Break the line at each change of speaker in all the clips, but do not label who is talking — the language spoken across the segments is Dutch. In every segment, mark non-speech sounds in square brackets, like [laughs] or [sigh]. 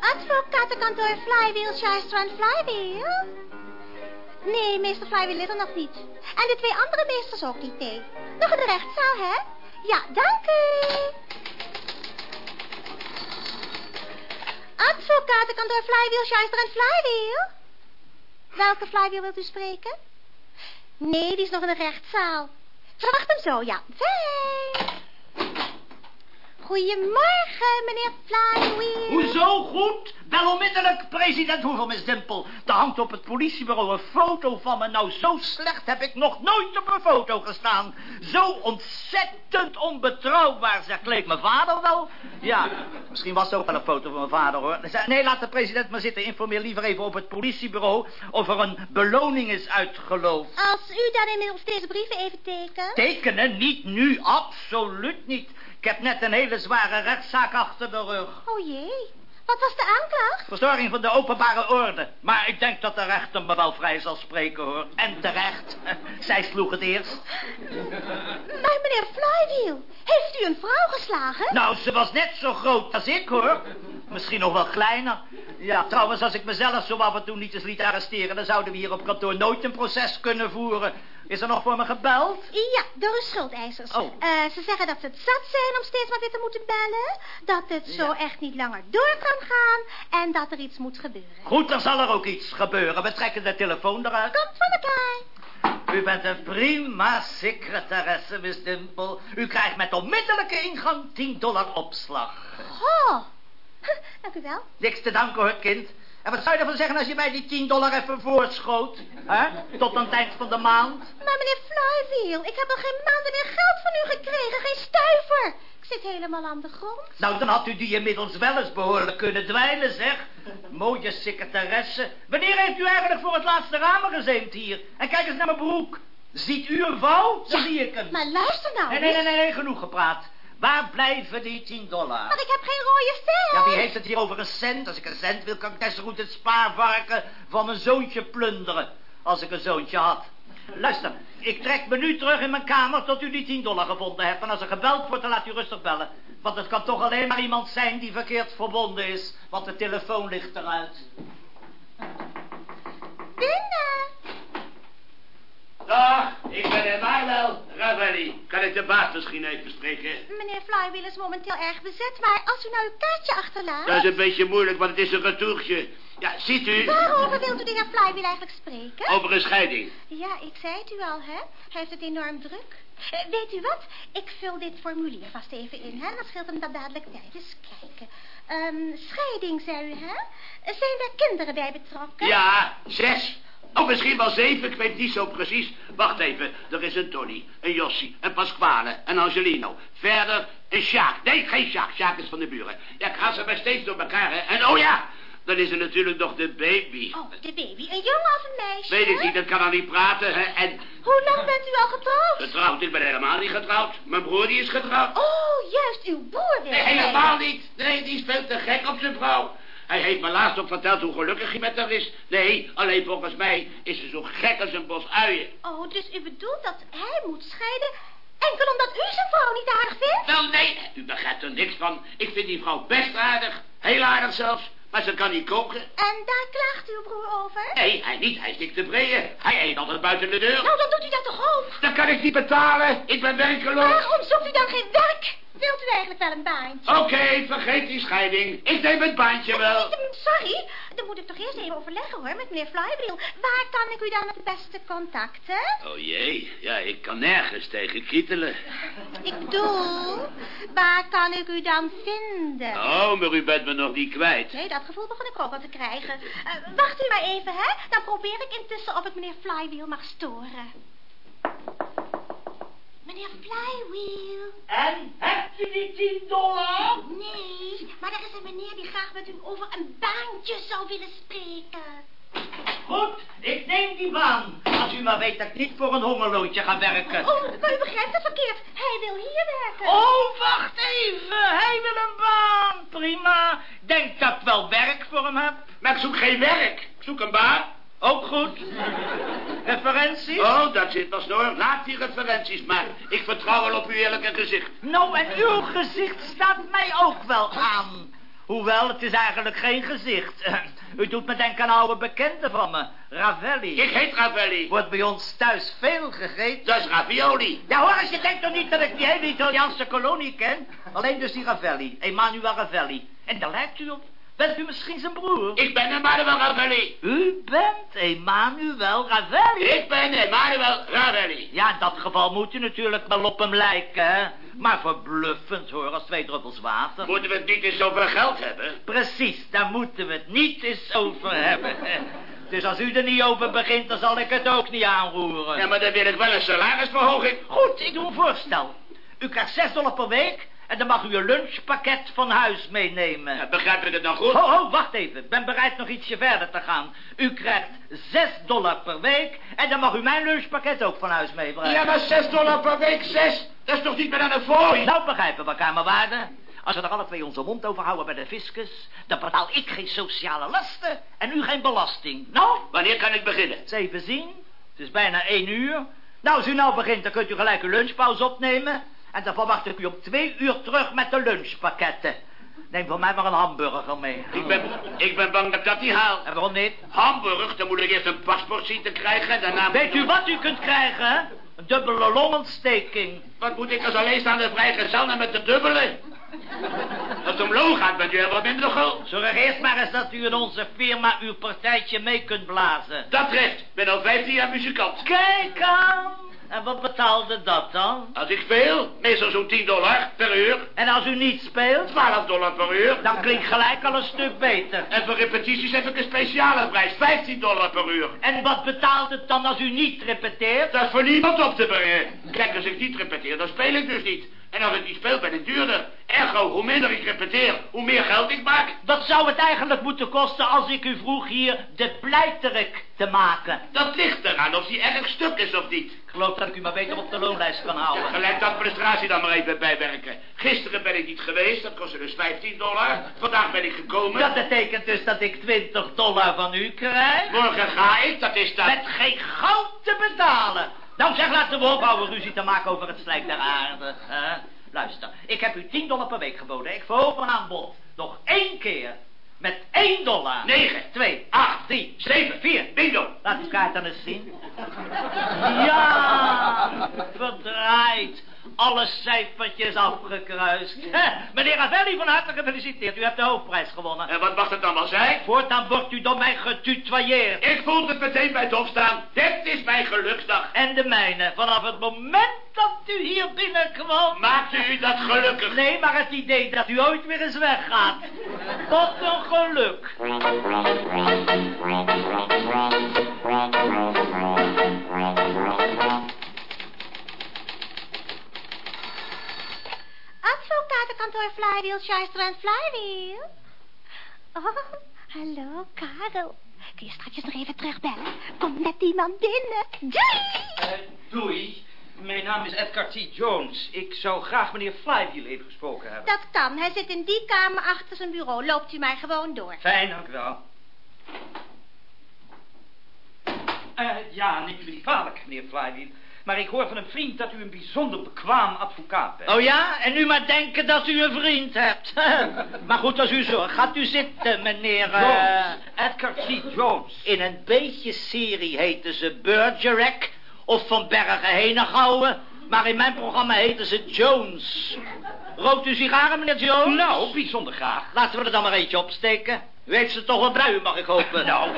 Advocatenkantoor Flywheel, Shyster en Flywheel? Nee, meester Flywheel is er nog niet. En de twee andere meesters ook niet, nee. Nog in de rechtszaal, hè? Ja, dank u. Advocatenkantoor Flywheel, Shyster en Flywheel? Welke Flywheel wilt u spreken? Nee, die is nog in de rechtszaal. Verwacht hem zo, ja. Fijn. Goedemorgen, meneer Flywheel.
Hoezo goed? Bel onmiddellijk, president Hoeveel, Miss Dimpel. Er hangt op het politiebureau een foto van me. Nou, zo slecht heb ik nog nooit op een foto gestaan. Zo ontzettend onbetrouwbaar, zegt leek mijn vader wel. Ja, misschien was het ook wel een foto van mijn vader, hoor. Nee, laat de president maar zitten. Informeer liever even op het politiebureau of er een beloning is uitgeloofd.
Als u dan inmiddels deze brieven even tekent.
Tekenen? Niet nu, absoluut niet. Ik heb net een hele zware rechtszaak achter de rug.
Oh jee, wat was de aanklacht?
Verstoring van de openbare orde. Maar ik denk dat de rechter me wel vrij zal spreken, hoor. En terecht. [laughs] Zij sloeg het eerst.
Maar meneer Flywheel, heeft u een vrouw geslagen?
Nou, ze was net zo groot als ik, hoor. Misschien nog wel kleiner. Ja, trouwens, als ik mezelf zo af en toe niet eens liet arresteren... dan zouden we hier op kantoor nooit een proces kunnen voeren. Is er nog voor me gebeld?
Ja, door uw schuldeisers.
Oh.
Eh, ze zeggen dat ze het zat zijn om steeds maar weer te moeten bellen. Dat het zo echt niet langer door kan gaan. En dat er iets moet gebeuren.
Goed, er zal er ook iets gebeuren. We trekken de telefoon eruit.
Komt van elkaar.
U bent een prima secretaresse, Miss Dimple. U krijgt met onmiddellijke ingang 10 dollar opslag.
Oh, [laughs] dank u wel.
Niks te danken hoor, kind. En wat zou je ervan zeggen als je mij die 10 dollar even voorschoot? hè? Tot aan het eind van de maand?
Maar meneer Flywheel, ik heb al geen maanden meer geld van u gekregen. Geen stuiver. Ik zit helemaal aan de grond.
Nou, dan had u die inmiddels wel eens behoorlijk kunnen dweilen, zeg. Mooie secretaresse. Wanneer heeft u eigenlijk voor het laatste ramen gezeemd hier? En kijk eens naar mijn broek. Ziet u een vouw? Zo zie ik hem.
Maar luister nou
Nee, nee,
eens.
nee, nee, genoeg gepraat. Waar blijven die 10 dollar?
Maar ik heb geen rode vel.
Ja, wie heeft het hier over een cent? Als ik een cent wil, kan ik net zo goed het spaarvarken van mijn zoontje plunderen. Als ik een zoontje had. Luister, ik trek me nu terug in mijn kamer tot u die 10 dollar gevonden hebt. En als er gebeld wordt, dan laat u rustig bellen. Want het kan toch alleen maar iemand zijn die verkeerd verbonden is. Want de telefoon ligt eruit.
Binnen.
Dag, ik ben Emmanuel Ravelli. Kan ik de baas misschien even spreken?
Meneer Flywheel is momenteel erg bezet, maar als u nou uw kaartje achterlaat...
Dat is een beetje moeilijk, want het is een retourtje. Ja, ziet u?
Waarover wilt u de heer Flywheel eigenlijk spreken?
Over een scheiding.
Ja, ik zei het u al, hè. Hij heeft het enorm druk. Eh, weet u wat? Ik vul dit formulier vast even in, hè. Dat scheelt hem dan dadelijk tijd. Eens kijken. Ehm, scheiding, zei u, hè? Zijn er kinderen bij betrokken?
Ja, zes. Oh, misschien wel zeven, ik weet niet zo precies. Wacht even, er is een Tony, een Jossie, een Pasquale, een Angelino. Verder een Sjaak. Nee, geen Sjaak, Sjaak is van de buren. Ja, ik ga ze maar steeds door elkaar, hè. En oh ja, dan is er natuurlijk nog de baby.
Oh, de baby. Een jongen of een meisje?
Weet ik niet, dat kan al niet praten, hè. En
Hoe lang bent u al getrouwd?
getrouwd, ik ben helemaal niet getrouwd. Mijn broer die is getrouwd.
Oh, juist, uw boer wil
Nee, helemaal niet. Nee, die is veel te gek op zijn vrouw. Hij heeft me laatst ook verteld hoe gelukkig hij met haar is. Nee, alleen volgens mij is ze zo gek als een bos uien.
Oh, dus u bedoelt dat hij moet scheiden... enkel omdat u zijn vrouw niet aardig vindt?
Wel, nee, u begrijpt er niks van. Ik vind die vrouw best aardig. Heel aardig zelfs. Maar ze kan niet koken.
En daar klaagt uw broer over?
Nee, hij niet. Hij is dik tevreden. Hij eet altijd buiten de deur.
Nou, dan doet u dat toch ook?
Dan kan ik niet betalen. Ik ben werkeloos.
Waarom zoekt u dan geen werk? Wilt u eigenlijk wel een baantje?
Oké, vergeet die scheiding. Ik neem het baantje wel.
Eh, Sorry, dan moet ik toch eerst even overleggen hoor met meneer Flywheel. Waar kan ik u dan het beste contacten?
Oh jee, ja, ik kan nergens tegen kietelen.
Ik bedoel, waar kan ik u dan vinden?
Oh, maar u bent me nog niet kwijt.
Nee, dat gevoel begon ik ook al te krijgen. Eh, wacht u maar even, hè. Dan probeer ik intussen of ik meneer Flywheel mag storen. Meneer Flywheel.
En, hebt u die 10 dollar?
Nee, maar er is een meneer die graag met u over een baantje zou willen spreken.
Goed, ik neem die baan. Als u maar weet dat ik niet voor een hongerloontje ga werken.
Oh, maar u begrijpt het verkeerd. Hij wil hier werken.
Oh, wacht even. Hij wil een baan. Prima. Denk dat ik wel werk voor hem heb.
Maar ik zoek geen werk. Ik zoek een baan.
Ook goed. Referenties?
Oh, dat zit pas door. Laat die referenties maar. Ik vertrouw wel op uw eerlijke gezicht.
Nou, en uw gezicht staat mij ook wel aan. Hoewel, het is eigenlijk geen gezicht. U doet me denken aan een oude bekende van me, Ravelli.
Ik heet Ravelli.
Wordt bij ons thuis veel gegeten.
Dat is ravioli.
Ja hoor, eens, je denkt toch niet dat ik die hele Italiaanse kolonie ken? Alleen dus die Ravelli, Emanuel Ravelli. En daar lijkt u op. Bent u misschien zijn broer?
Ik ben Emmanuel Ravelli.
U bent Emanuel Ravelli?
Ik ben Emmanuel Ravelli.
Ja, in dat geval moet u natuurlijk wel op hem lijken, hè? Maar verbluffend hoor, als twee druppels water.
Moeten we het niet eens over geld hebben?
Precies, daar moeten we het niet eens over hebben. [laughs] Dus als u er niet over begint, dan zal ik het ook niet aanroeren.
Ja, maar dan wil ik wel een salarisverhoging.
Goed, ik doe een voorstel. U krijgt 6 dollar per week en dan mag u een lunchpakket van huis meenemen.
Ja, begrijp ik het dan goed?
Ho, ho, wacht even. Ik ben bereid nog ietsje verder te gaan. U krijgt 6 dollar per week en dan mag u mijn lunchpakket ook van huis meebrengen.
Ja, maar 6 dollar per week, 6. Dat is toch niet meer aan een fooi?
Nou begrijpen we elkaar maar waarde. Als we er alle twee onze mond over houden bij de fiscus... dan betaal ik geen sociale lasten en u geen belasting. Nou,
Wanneer kan ik beginnen?
eens even zien. Het is bijna één uur. Nou, als u nou begint, dan kunt u gelijk uw lunchpauze opnemen. En dan verwacht ik u om twee uur terug met de lunchpakketten. Neem voor mij maar een hamburger mee.
Ik ben, ik ben bang dat ik dat niet haal.
En waarom niet?
Hamburg, dan moet ik eerst een paspoort zien te krijgen en daarna...
Weet u wat u kunt krijgen? hè? Een dubbele longontsteking.
Wat moet ik als alleenstaande vrijgezel nou met de dubbele? Als het omloog gaat, bent u heel wat minder gul.
Zorg eerst maar eens dat u in onze firma uw partijtje mee kunt blazen.
Dat recht. Ik ben al 15 jaar muzikant.
Kijk aan. En wat betaalde dat dan?
Als ik speel, meestal zo'n 10 dollar per uur.
En als u niet speelt,
12 dollar per uur.
dan klinkt gelijk al een stuk beter.
En voor repetities heb ik een speciale prijs, 15 dollar per uur.
En wat betaalt het dan als u niet repeteert?
Dat is voor niemand op te brengen. Kijk, als ik niet repeteer, dan speel ik dus niet. En als ik niet speel, ben ik duurder. Ergo, hoe minder ik repeteer, hoe meer geld ik maak.
Wat zou het eigenlijk moeten kosten als ik u vroeg hier de pleiterik te maken?
Dat ligt eraan of die erg stuk is of niet.
Ik geloof dat ik u maar beter op de loonlijst kan houden.
Gelijk de administratie dan maar even bijwerken. Gisteren ben ik niet geweest, dat kostte dus 15 dollar. Vandaag ben ik gekomen.
Dat betekent dus dat ik 20 dollar van u krijg?
Morgen ga ik, dat is dat.
Met geen goud te betalen. Nou zeg, laten we ophouden ruzie te maken over het slijk der aarde. hè? Luister, ik heb u 10 dollar per week geboden. Ik verhoog mijn aanbod. Nog één keer. Met 1 dollar.
9,
2,
8,
3,
7, 4, bingo.
Laat die kaart dan eens zien. [laughs] Ja, verdraaid. Alle cijfertjes afgekruist. Meneer Ravelli, van harte gefeliciteerd. U hebt de hoofdprijs gewonnen.
En wat mag het dan wel zijn?
Voortaan wordt u door mij getutoyeerd.
Ik voel het meteen bij het opstaan. Dit is mijn geluksdag.
En de mijne. Vanaf het moment dat u hier binnenkwam.
Maakt u dat gelukkig?
Nee, maar het idee dat u ooit weer eens weggaat. Wat een geluk.
Advocatenkantoor Flywheel, Schuister en Flywheel. Oh, hallo, Karel. Kun je straks nog even terugbellen? Komt net iemand binnen. Doei!
Eh, doei. Mijn naam is Edgar T. Jones. Ik zou graag meneer Flywheel even gesproken hebben.
Dat kan. Hij zit in die kamer achter zijn bureau. Loopt u maar gewoon door.
Fijn, dank u wel. Eh, ja, neem u niet kwalijk, meneer Flywheel. Maar ik hoor van een vriend dat u een bijzonder bekwaam advocaat bent.
Oh ja, en nu maar denken dat u een vriend hebt. [laughs] maar goed, als u zorgt, gaat u zitten, meneer...
Jones. Edgar T. Jones.
In een beetje serie heten ze Bergerac of Van Bergen Henegouwen. Maar in mijn programma heten ze Jones. Rookt u sigaren, meneer Jones?
Nou, bijzonder graag.
Laten we er dan maar eentje opsteken. U heeft ze toch wel bij u, mag ik hopen.
Nou,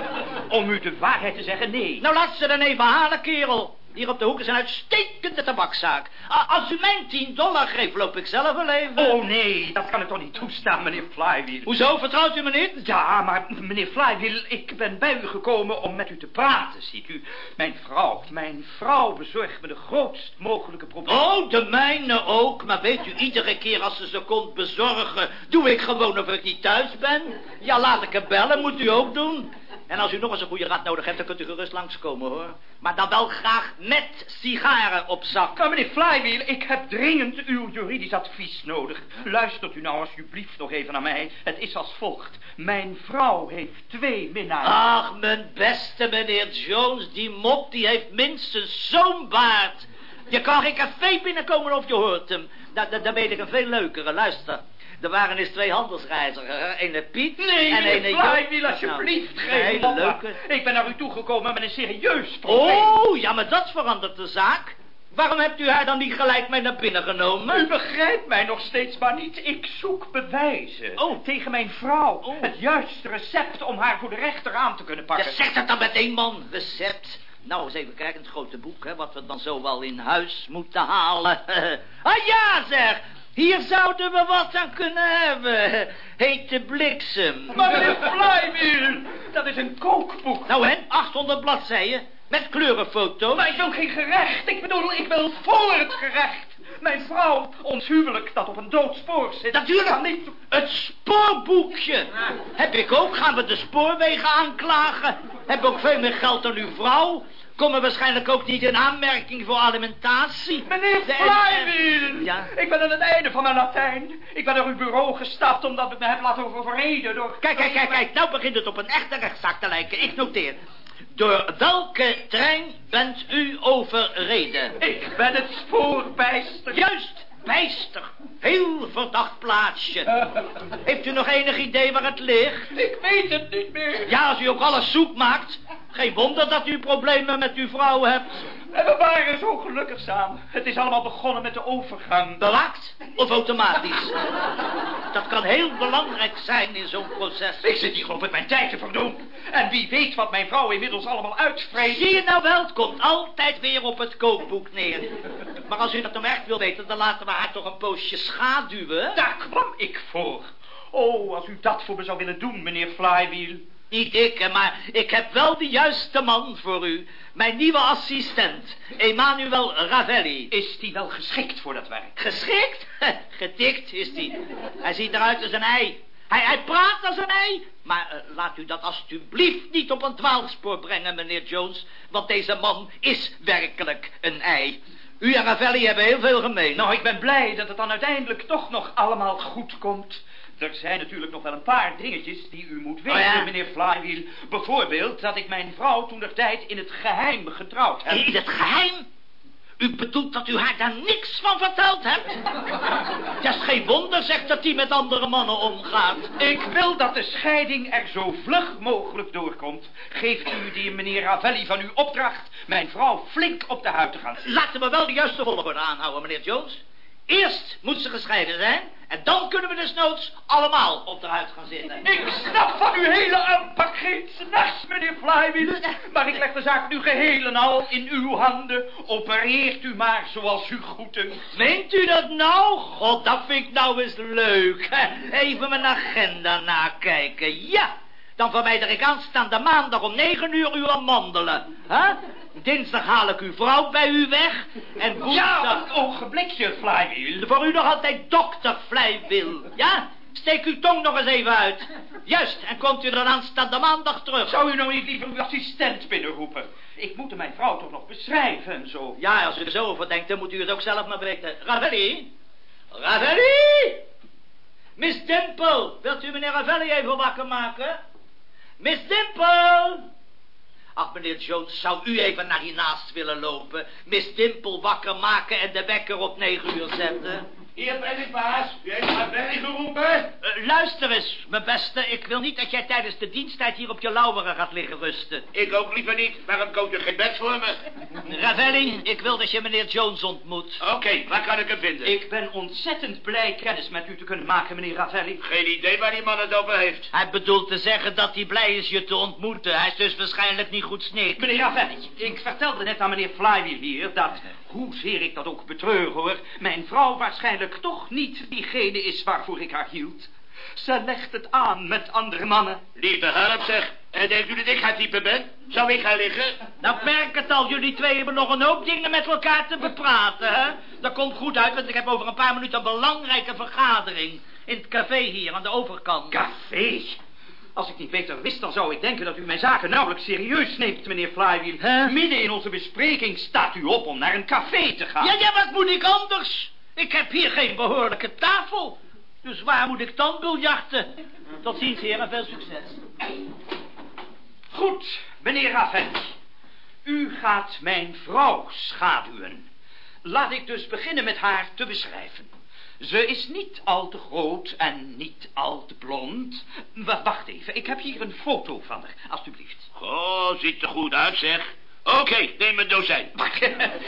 om u de waarheid te zeggen, nee.
Nou, laat ze dan even halen, kerel. Hier op de hoek is een uitstekende tabakzaak. Als u mijn 10 dollar geeft, loop ik zelf wel even.
Oh nee, dat kan ik toch niet toestaan, meneer Flywheel.
Hoezo, vertrouwt u me niet?
Ja, maar meneer Flywheel, ik ben bij u gekomen om met u te praten, ziet u. Mijn vrouw, mijn vrouw bezorgt me de grootst mogelijke problemen.
Oh, de mijne ook. Maar weet u, iedere keer als ze ze komt bezorgen... doe ik gewoon of ik niet thuis ben. Ja, laat ik hem bellen, moet u ook doen. En als u nog eens een goede raad nodig hebt, dan kunt u gerust langskomen, hoor. Maar dan wel graag met sigaren op zak.
Maar meneer Flywheel, ik heb dringend uw juridisch advies nodig. Luistert u nou alsjeblieft nog even naar mij. Het is als volgt. Mijn vrouw heeft twee minnaars.
Ach, mijn beste meneer Jones, die mop die heeft minstens zo'n baard. Je kan geen café binnenkomen of je hoort hem. Da da dan weet ik een veel leukere. Luister. Er waren eens twee handelsreizigers. Ene Piet
Nee,
en
meneer
ene
Flywheel,
Jo-
alsjeblieft.
Nou,
geen
nee, leuke.
Ik ben naar u toegekomen met een serieus probleem.
Oh, ja, maar dat verandert de zaak. Waarom hebt u haar dan niet gelijk mee naar binnen
U
genomen?
begrijpt mij nog steeds maar niet. Ik zoek bewijzen.
Oh.
Tegen mijn vrouw.
Oh.
Het juiste recept om haar voor de rechter aan te kunnen
Ja,
pakken.
zeg dat dan meteen, man. Recept. Nou, eens even kijken, het grote boek, hè, wat we dan zo wel in huis moeten halen. [laughs] ah ja, zeg. Hier zouden we wat aan kunnen hebben. Hete bliksem.
Maar meneer Flywheel, dat is een kookboek.
Nou, hè, 800 bladzijden. Met kleurenfoto's.
Maar ik wil geen gerecht. Ik bedoel, ik wil voor het gerecht. Mijn vrouw, ons huwelijk dat op een doodspoor zit.
Natuurlijk.
niet...
Het spoorboekje. Heb ik ook. Gaan we de spoorwegen aanklagen? Heb ook veel meer geld dan uw vrouw? Komen waarschijnlijk ook niet in aanmerking voor alimentatie?
Meneer Flywheel,
Ja?
ik ben aan het einde van mijn Latijn. Ik ben naar uw bureau gestapt omdat ik me heb laten overreden door...
Kijk, kijk, kijk, kijk. Nou begint het op een echte rechtszaak te lijken. Ik noteer. Door welke trein bent u overreden?
Ik ben het spoorbijster.
Juist, bijster. Heel verdacht plaatsje. [laughs] Heeft u nog enig idee waar het ligt?
Ik weet het niet meer.
Ja, als u ook alles zoek maakt. Geen wonder dat u problemen met uw vrouw hebt.
En we waren zo gelukkig samen. Het is allemaal begonnen met de overgang.
Bewaakt of automatisch? Dat kan heel belangrijk zijn in zo'n proces.
Ik zit hier gewoon met mijn tijd te verdoen. En wie weet wat mijn vrouw inmiddels allemaal uitvreet.
Zie je nou wel, het komt altijd weer op het kookboek neer. Maar als u dat nou echt wil weten, dan laten we haar toch een poosje schaduwen.
Daar kwam ik voor. Oh, als u dat voor me zou willen doen, meneer Flywheel.
Niet ik, maar ik heb wel de juiste man voor u. Mijn nieuwe assistent, Emmanuel Ravelli.
Is die wel geschikt voor dat werk?
Geschikt? [laughs] Getikt is hij. Hij ziet eruit als een ei. Hij, hij praat als een ei. Maar eh, laat u dat alstublieft niet op een dwaalspoor brengen, meneer Jones. Want deze man is werkelijk een ei. U en Ravelli hebben heel veel gemeen.
Nou, ik ben blij dat het dan uiteindelijk toch nog allemaal goed komt. Er zijn natuurlijk nog wel een paar dingetjes die u moet weten,
Oh ja?
meneer Flywheel. Bijvoorbeeld dat ik mijn vrouw toen der tijd in het geheim getrouwd heb.
In het geheim? U bedoelt dat u haar daar niks van verteld hebt? [laughs] Het is geen wonder, zegt dat hij met andere mannen omgaat.
Ik wil dat de scheiding er zo vlug mogelijk doorkomt. Geeft u die meneer Ravelli van uw opdracht mijn vrouw flink op de huid te gaan.
Laten we wel de juiste volgorde aanhouden, meneer Jones. Eerst moet ze gescheiden zijn. En dan kunnen we desnoods allemaal op de huid gaan zitten.
Ik snap van uw hele aanpak geen s'nachts, meneer Flywheel. Maar ik leg de zaak nu geheel en al in uw handen. Opereert u maar zoals u goeddunkt.
Meent u dat nou? God, dat vind ik nou eens leuk. [laughs] Even mijn agenda nakijken. Ja, dan verwijder ik aanstaande maandag om negen uur uw amandelen. Huh? Dinsdag haal ik uw vrouw bij u weg. En
Ja,
woensdag...
een ogenblikje, Flywheel.
Voor u nog altijd dokter Flywil. Ja? Steek uw tong nog eens even uit. Juist, en komt u dan aanstaande maandag terug.
Zou u nou niet liever uw assistent binnenroepen? Ik moet mijn vrouw toch nog beschrijven en zo.
Ja, als u er zo over denkt, dan moet u het ook zelf maar weten. Ravelli? Ravelli? Miss Dimple, wilt u meneer Ravelli even wakker maken? Miss Dimple? Ach, meneer Jones, zou u even naar hiernaast willen lopen? Miss Dimple wakker maken en de wekker op negen uur zetten?
Hier ben ik, baas. U heeft Berry geroepen.
Eh, luister eens, mijn beste. Ik wil niet dat jij tijdens de diensttijd hier op je lauweren gaat liggen rusten.
Ik ook liever niet. Waarom koopt u geen bed voor me?
Ravelli, ik wil dat je meneer Jones ontmoet.
Oké, waar kan ik hem vinden?
Ik ben ontzettend blij kennis met u te kunnen maken, meneer Ravelli.
Geen idee waar die man het over heeft.
Hij bedoelt te zeggen dat hij blij is je te ontmoeten. Hij is dus waarschijnlijk niet goed snik.
Meneer Ravelli, ik vertelde net aan meneer Flywheel hier dat, hoezeer ik dat ook betreur hoor, mijn vrouw waarschijnlijk toch niet diegene is waarvoor ik haar hield. Ze legt het aan met andere mannen.
Lieve help zeg. En denkt u dat ik haar type ben? Zou ik gaan liggen?
Nou, ik merk het al. Jullie twee hebben nog een hoop dingen met elkaar te bepraten, hè? Dat komt goed uit, want ik heb over een paar minuten een belangrijke vergadering. In het café hier aan de overkant.
Café? Als ik niet beter wist, dan zou ik denken dat u mijn zaken nauwelijks serieus neemt, meneer Flywheel. Midden in onze bespreking staat u op om naar een café te gaan.
Ja, ja, wat moet ik anders? Ik heb hier geen behoorlijke tafel. Dus waar moet ik dan biljarten? Tot ziens, heren. Veel succes.
Goed, meneer Ravelli. U gaat mijn vrouw schaduwen. Laat ik dus beginnen met haar te beschrijven. Ze is niet al te groot en niet al te blond. Wacht even, ik heb hier een foto van haar, alstublieft.
Oh, ziet er goed uit, zeg. Oké, neem een dozijn. [laughs]
Maar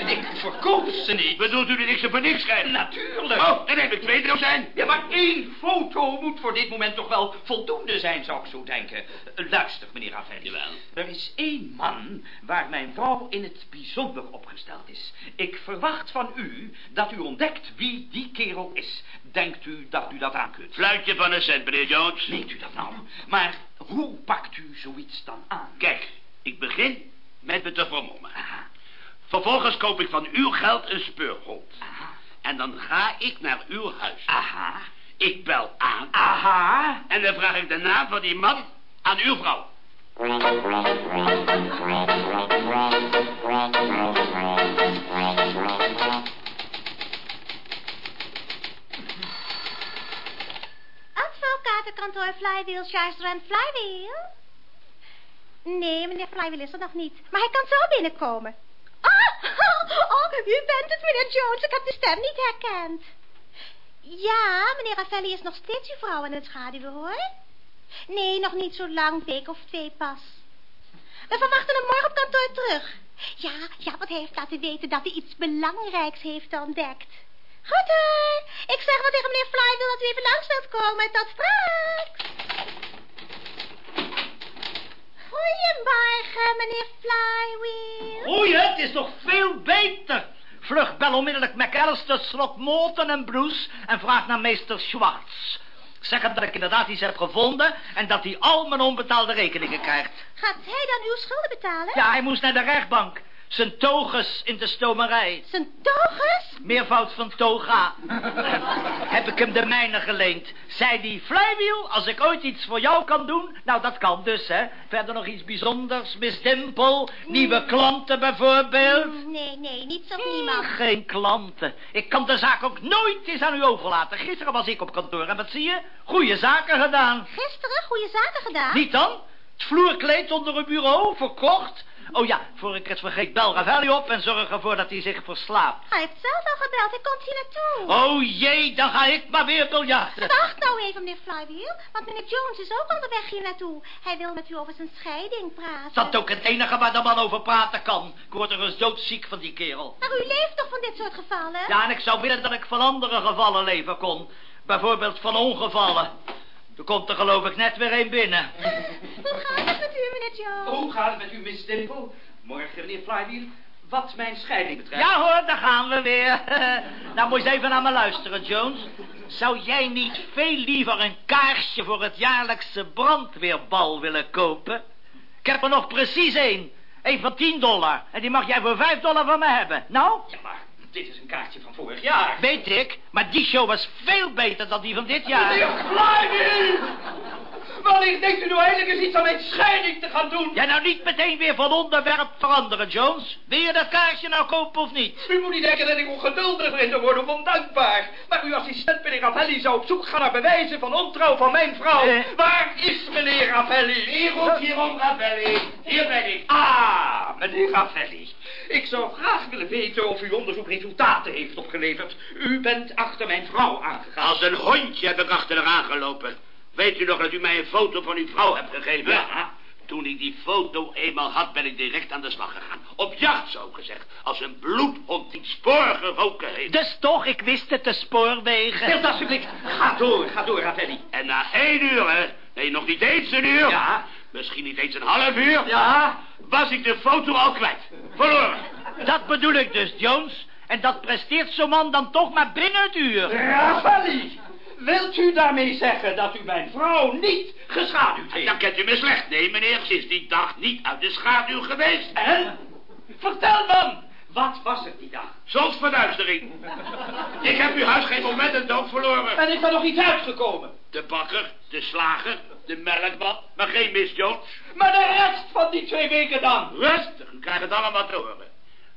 ik verkoop ze niet.
Bedoelt u dat ik ze voor niks krijg?
Natuurlijk.
Oh, dan heb ik twee dozijn.
Ja, maar één foto moet voor dit moment toch wel voldoende zijn, zou ik zo denken. Eh, Luister, meneer Ravelli.
Jawel.
Er is één man waar mijn vrouw in het bijzonder opgesteld is. Ik verwacht van u dat u ontdekt wie die kerel is. Denkt u dat u dat aan kunt?
Fluitje van een cent, meneer Jones.
Weet u dat nou? Maar hoe pakt u zoiets dan aan?
Kijk, ik begin met me te vermommen.
Aha,
Vervolgens koop ik van uw geld een speurhond.
aha,
En dan ga ik naar uw huis.
aha,
Ik bel aan.
aha.
En dan vraag ik de naam van die man aan uw vrouw.
Advocatenkantoor Flywheel, Schuister en Flywheel? Nee, meneer Flywheel is er nog niet. Maar hij kan zo binnenkomen. Oh, oh, u bent het, meneer Jones. Ik heb de stem niet herkend. Ja, meneer Ravelli is nog steeds uw vrouw in het schaduwen, hoor. Nee, nog niet zo lang, week of twee pas. We verwachten hem morgen op kantoor terug. Ja, ja, want hij heeft laten weten dat hij iets belangrijks heeft ontdekt. Goed hoor. Ik zeg wel tegen meneer Flywheel dat u even langs wilt komen. Tot straks. Goedemorgen, meneer Flywheel.
Oei, het is nog veel beter. Vlug bel onmiddellijk McAllister, Throckmorton en Bruce en vraag naar meester Schwartz. Zeg hem dat ik inderdaad iets heb gevonden en dat hij al mijn onbetaalde rekeningen krijgt.
Gaat hij dan uw schulden betalen?
Ja, hij moest naar de rechtbank. Zijn togus in de stomerij.
Zijn togus?
Meervoud van toga. Heb ik hem de mijne geleend. Zei die Flywheel, als ik ooit iets voor jou kan doen... Nou, dat kan dus, hè. Verder nog iets bijzonders, Miss Dimple. Nieuwe klanten bijvoorbeeld.
Nee, nee, niets of niemand.
Geen klanten. Ik kan de zaak ook nooit eens aan u overlaten. Gisteren was ik op kantoor en wat zie je? Goeie zaken gedaan.
Gisteren goede zaken gedaan.
Niet dan? Het vloerkleed onder uw bureau, verkocht. Oh ja, voor ik het vergeet, bel Ravelli op en zorg ervoor dat hij zich verslaapt.
Hij heeft zelf al gebeld. Hij komt hier naartoe.
Oh jee, dan ga ik maar weer biljarten.
Wacht nou even, meneer Flywheel. Want meneer Jones is ook onderweg hier naartoe. Hij wil met u over zijn scheiding praten.
Dat is ook het enige waar de man over praten kan. Ik word er eens doodziek van die kerel.
Maar u leeft toch van dit soort gevallen?
Ja, en ik zou willen dat ik van andere gevallen leven kon. Bijvoorbeeld van ongevallen. Er komt er geloof ik net weer een binnen.
Hoe gaat het met u, meneer Jones?
Hoe gaat het met u, Miss Dimple? Morgen, meneer Flywheel. Wat mijn scheiding betreft.
Ja hoor, daar gaan we weer. [laughs] nou, moet je eens even naar me luisteren, Jones. Zou jij niet veel liever een kaarsje voor het jaarlijkse brandweerbal willen kopen? Ik heb er nog precies één. Eén van 10 dollar. En die mag jij voor 5 dollar van me hebben. Nou,
Ja, maar dit is een kaartje van vorig jaar.
weet ik. Maar die show was veel beter dan die van dit jaar.
Meneer Flywheel! Wanneer denkt u nou eindelijk eens iets aan mijn scheiding te gaan doen?
Jij nou niet meteen weer van onderwerp veranderen, Jones. Wil je dat kaarsje nou kopen of niet?
U moet niet denken dat ik ongeduldig begin te worden of ondankbaar. Maar uw assistent, meneer Ravelli, zou op zoek gaan naar bewijzen van ontrouw van mijn vrouw.
Eh.
Waar is meneer Ravelli?
Hier roept hierom, Ravelli. Hier ben ik.
Ah, meneer Ravelli. Ik zou graag willen weten of uw onderzoek resultaten heeft opgeleverd. U bent achter mijn vrouw aangegaan.
Als een hondje heb ik achter haar aangelopen. Weet u nog dat u mij een foto van uw vrouw hebt gegeven?
Ja.
Toen ik die foto eenmaal had, ben ik direct aan de slag gegaan. Op jacht, zo gezegd. Als een bloedhond die spoor geroken heeft.
Dus toch, ik wist het, de spoorwegen.
Stil alsjeblieft. Ga door, ga door, Ravelli.
En na één uur, hè? Nee, nog niet eens een uur.
Ja.
Misschien niet eens een half uur.
Ja.
Was ik de foto al kwijt. Verloren.
Dat bedoel ik dus, Jones. En dat presteert zo'n man dan toch maar binnen het uur.
Ravelli, wilt u daarmee zeggen dat u mijn vrouw niet geschaduwd heeft?
Dan kent u me slecht. Nee, meneer, ze is die dag niet uit de schaduw geweest.
En? Vertel dan, wat was het die dag?
Zonsverduistering. Ik heb uw huis geen moment een dood verloren.
En is er nog iets uitgekomen?
De bakker, de slager, De melkman, maar geen Miss Jones.
Maar de rest van die twee weken dan?
Rustig, u krijgt het allemaal te horen.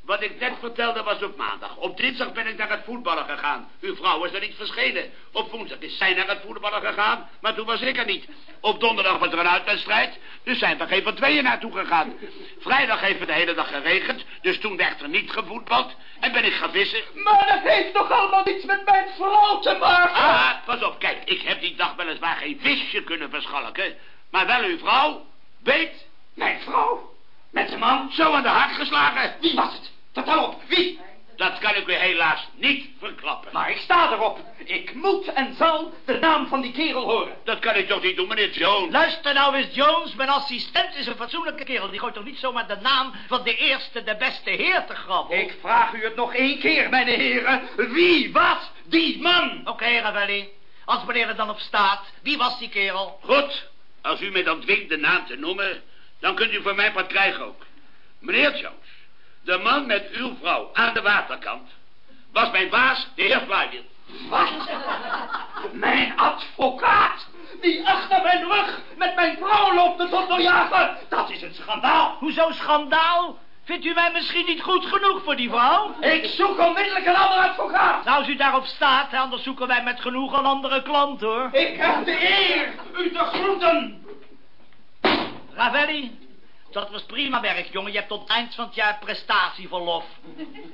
Wat ik net vertelde was op maandag. Op dinsdag ben ik naar het voetballen gegaan. Uw vrouw is er niet verschenen. Op woensdag is zij naar het voetballen gegaan, maar toen was ik er niet. Op donderdag was er een uitwedstrijd, dus zijn we geen van tweeën naartoe gegaan. Vrijdag heeft het de hele dag geregend, dus toen werd er niet gevoetbald. En ben ik gaan vissen.
Maar dat heeft toch allemaal niets met mijn vrouw te maken?
Ah, pas op, kijk, ik heb die dag weliswaar geen visje kunnen verschalken. Maar wel uw vrouw, beet,
Mijn vrouw? Met de man?
zo aan de hart geslagen.
Wie was het? Vertel op, wie?
Dat kan ik u helaas niet verklappen.
Maar ik sta erop. Ik moet en zal de naam van die kerel horen.
Dat kan ik toch niet doen, meneer Jones?
Luister nou eens, Jones. Mijn assistent is een fatsoenlijke kerel. Die gooit toch niet zomaar de naam van de eerste, de beste heer te grabbelen?
Ik vraag u het nog één keer, mijn heren. Wie was die man?
Oké, Ravelli. Als meneer er dan op staat, wie was die kerel?
Goed, als u mij dan dwingt de naam te noemen, dan kunt u voor mijn part krijgen ook. Meneer Jones, de man met uw vrouw aan de waterkant, was mijn baas, de heer Flywheel.
Wat? Mijn advocaat, die achter mijn rug met mijn vrouw loopt te tondeljagen. Dat is een schandaal.
Hoezo schandaal? Vindt u mij misschien niet goed genoeg voor die vrouw?
Ik zoek onmiddellijk een andere advocaat.
Nou, als u daarop staat, anders zoeken wij met genoeg een andere klant, hoor.
Ik heb de eer u te groeten.
Ravelli, dat was prima werk, jongen. Je hebt tot eind van het jaar prestatieverlof.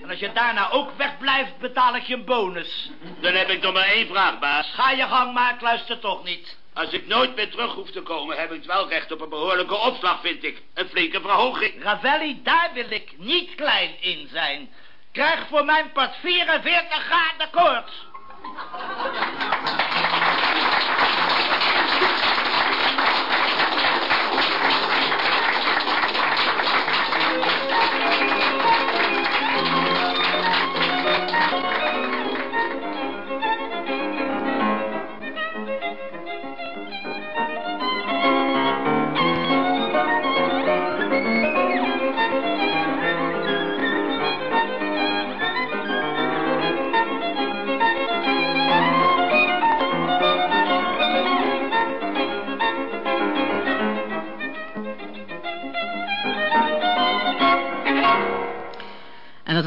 En als je daarna ook wegblijft, betaal ik je een bonus.
Dan heb ik nog maar één vraag, baas.
Ga je gang, maar ik luister toch niet.
Als ik nooit meer terug hoef te komen, heb ik wel recht op een behoorlijke opslag, vind ik. Een flinke verhoging.
Ravelli, daar wil ik niet klein in zijn. Krijg voor mijn part 44 graden koorts.
En dat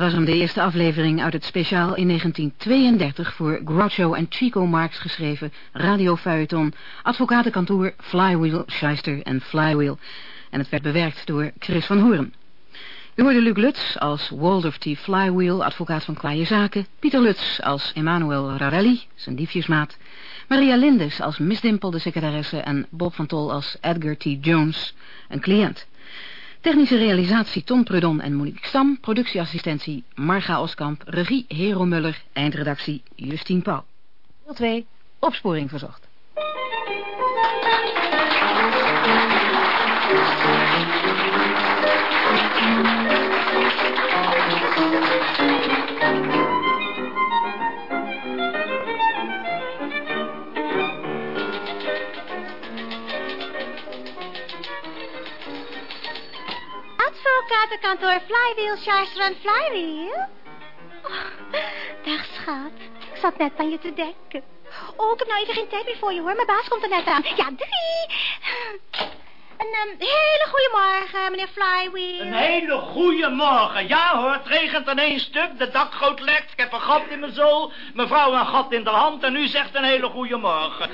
was hem de eerste aflevering uit het speciaal in 1932 voor Groucho en Chico Marx geschreven radiofeuilleton Advocatenkantoor Flywheel, Shyster en Flywheel. En het werd bewerkt door Chris van Hoorn. U hoorde Luc Lutz als Waldorf T. Flywheel, advocaat van kwaaie zaken. Pieter Lutz als Emmanuel Rarelli, zijn diefjesmaat. Maria Lindes als Miss de secretaresse. En Bob van Tol als Edgar T. Jones, een cliënt. Technische realisatie Tom Prudon en Monique Stam. Productieassistentie Marga Oskamp. Regie Hero Muller. Eindredactie Justine Pauw. Deel 2. Opsporing verzocht.
Advocatenkantoor Flywheel, Charter en Flywheel? Oh, dag, schat. Ik zat net aan je te denken. Oh, ik heb nou even geen tijd meer voor je, hoor. Mijn baas komt er net aan. Ja, doei. Een um, hele goede morgen, meneer Flywheel.
Een hele goede morgen. Ja hoor, het regent in één stuk, de dakgoot lekt, ik heb een gat in mijn zool, mevrouw een gat in de hand en u zegt een hele goede morgen.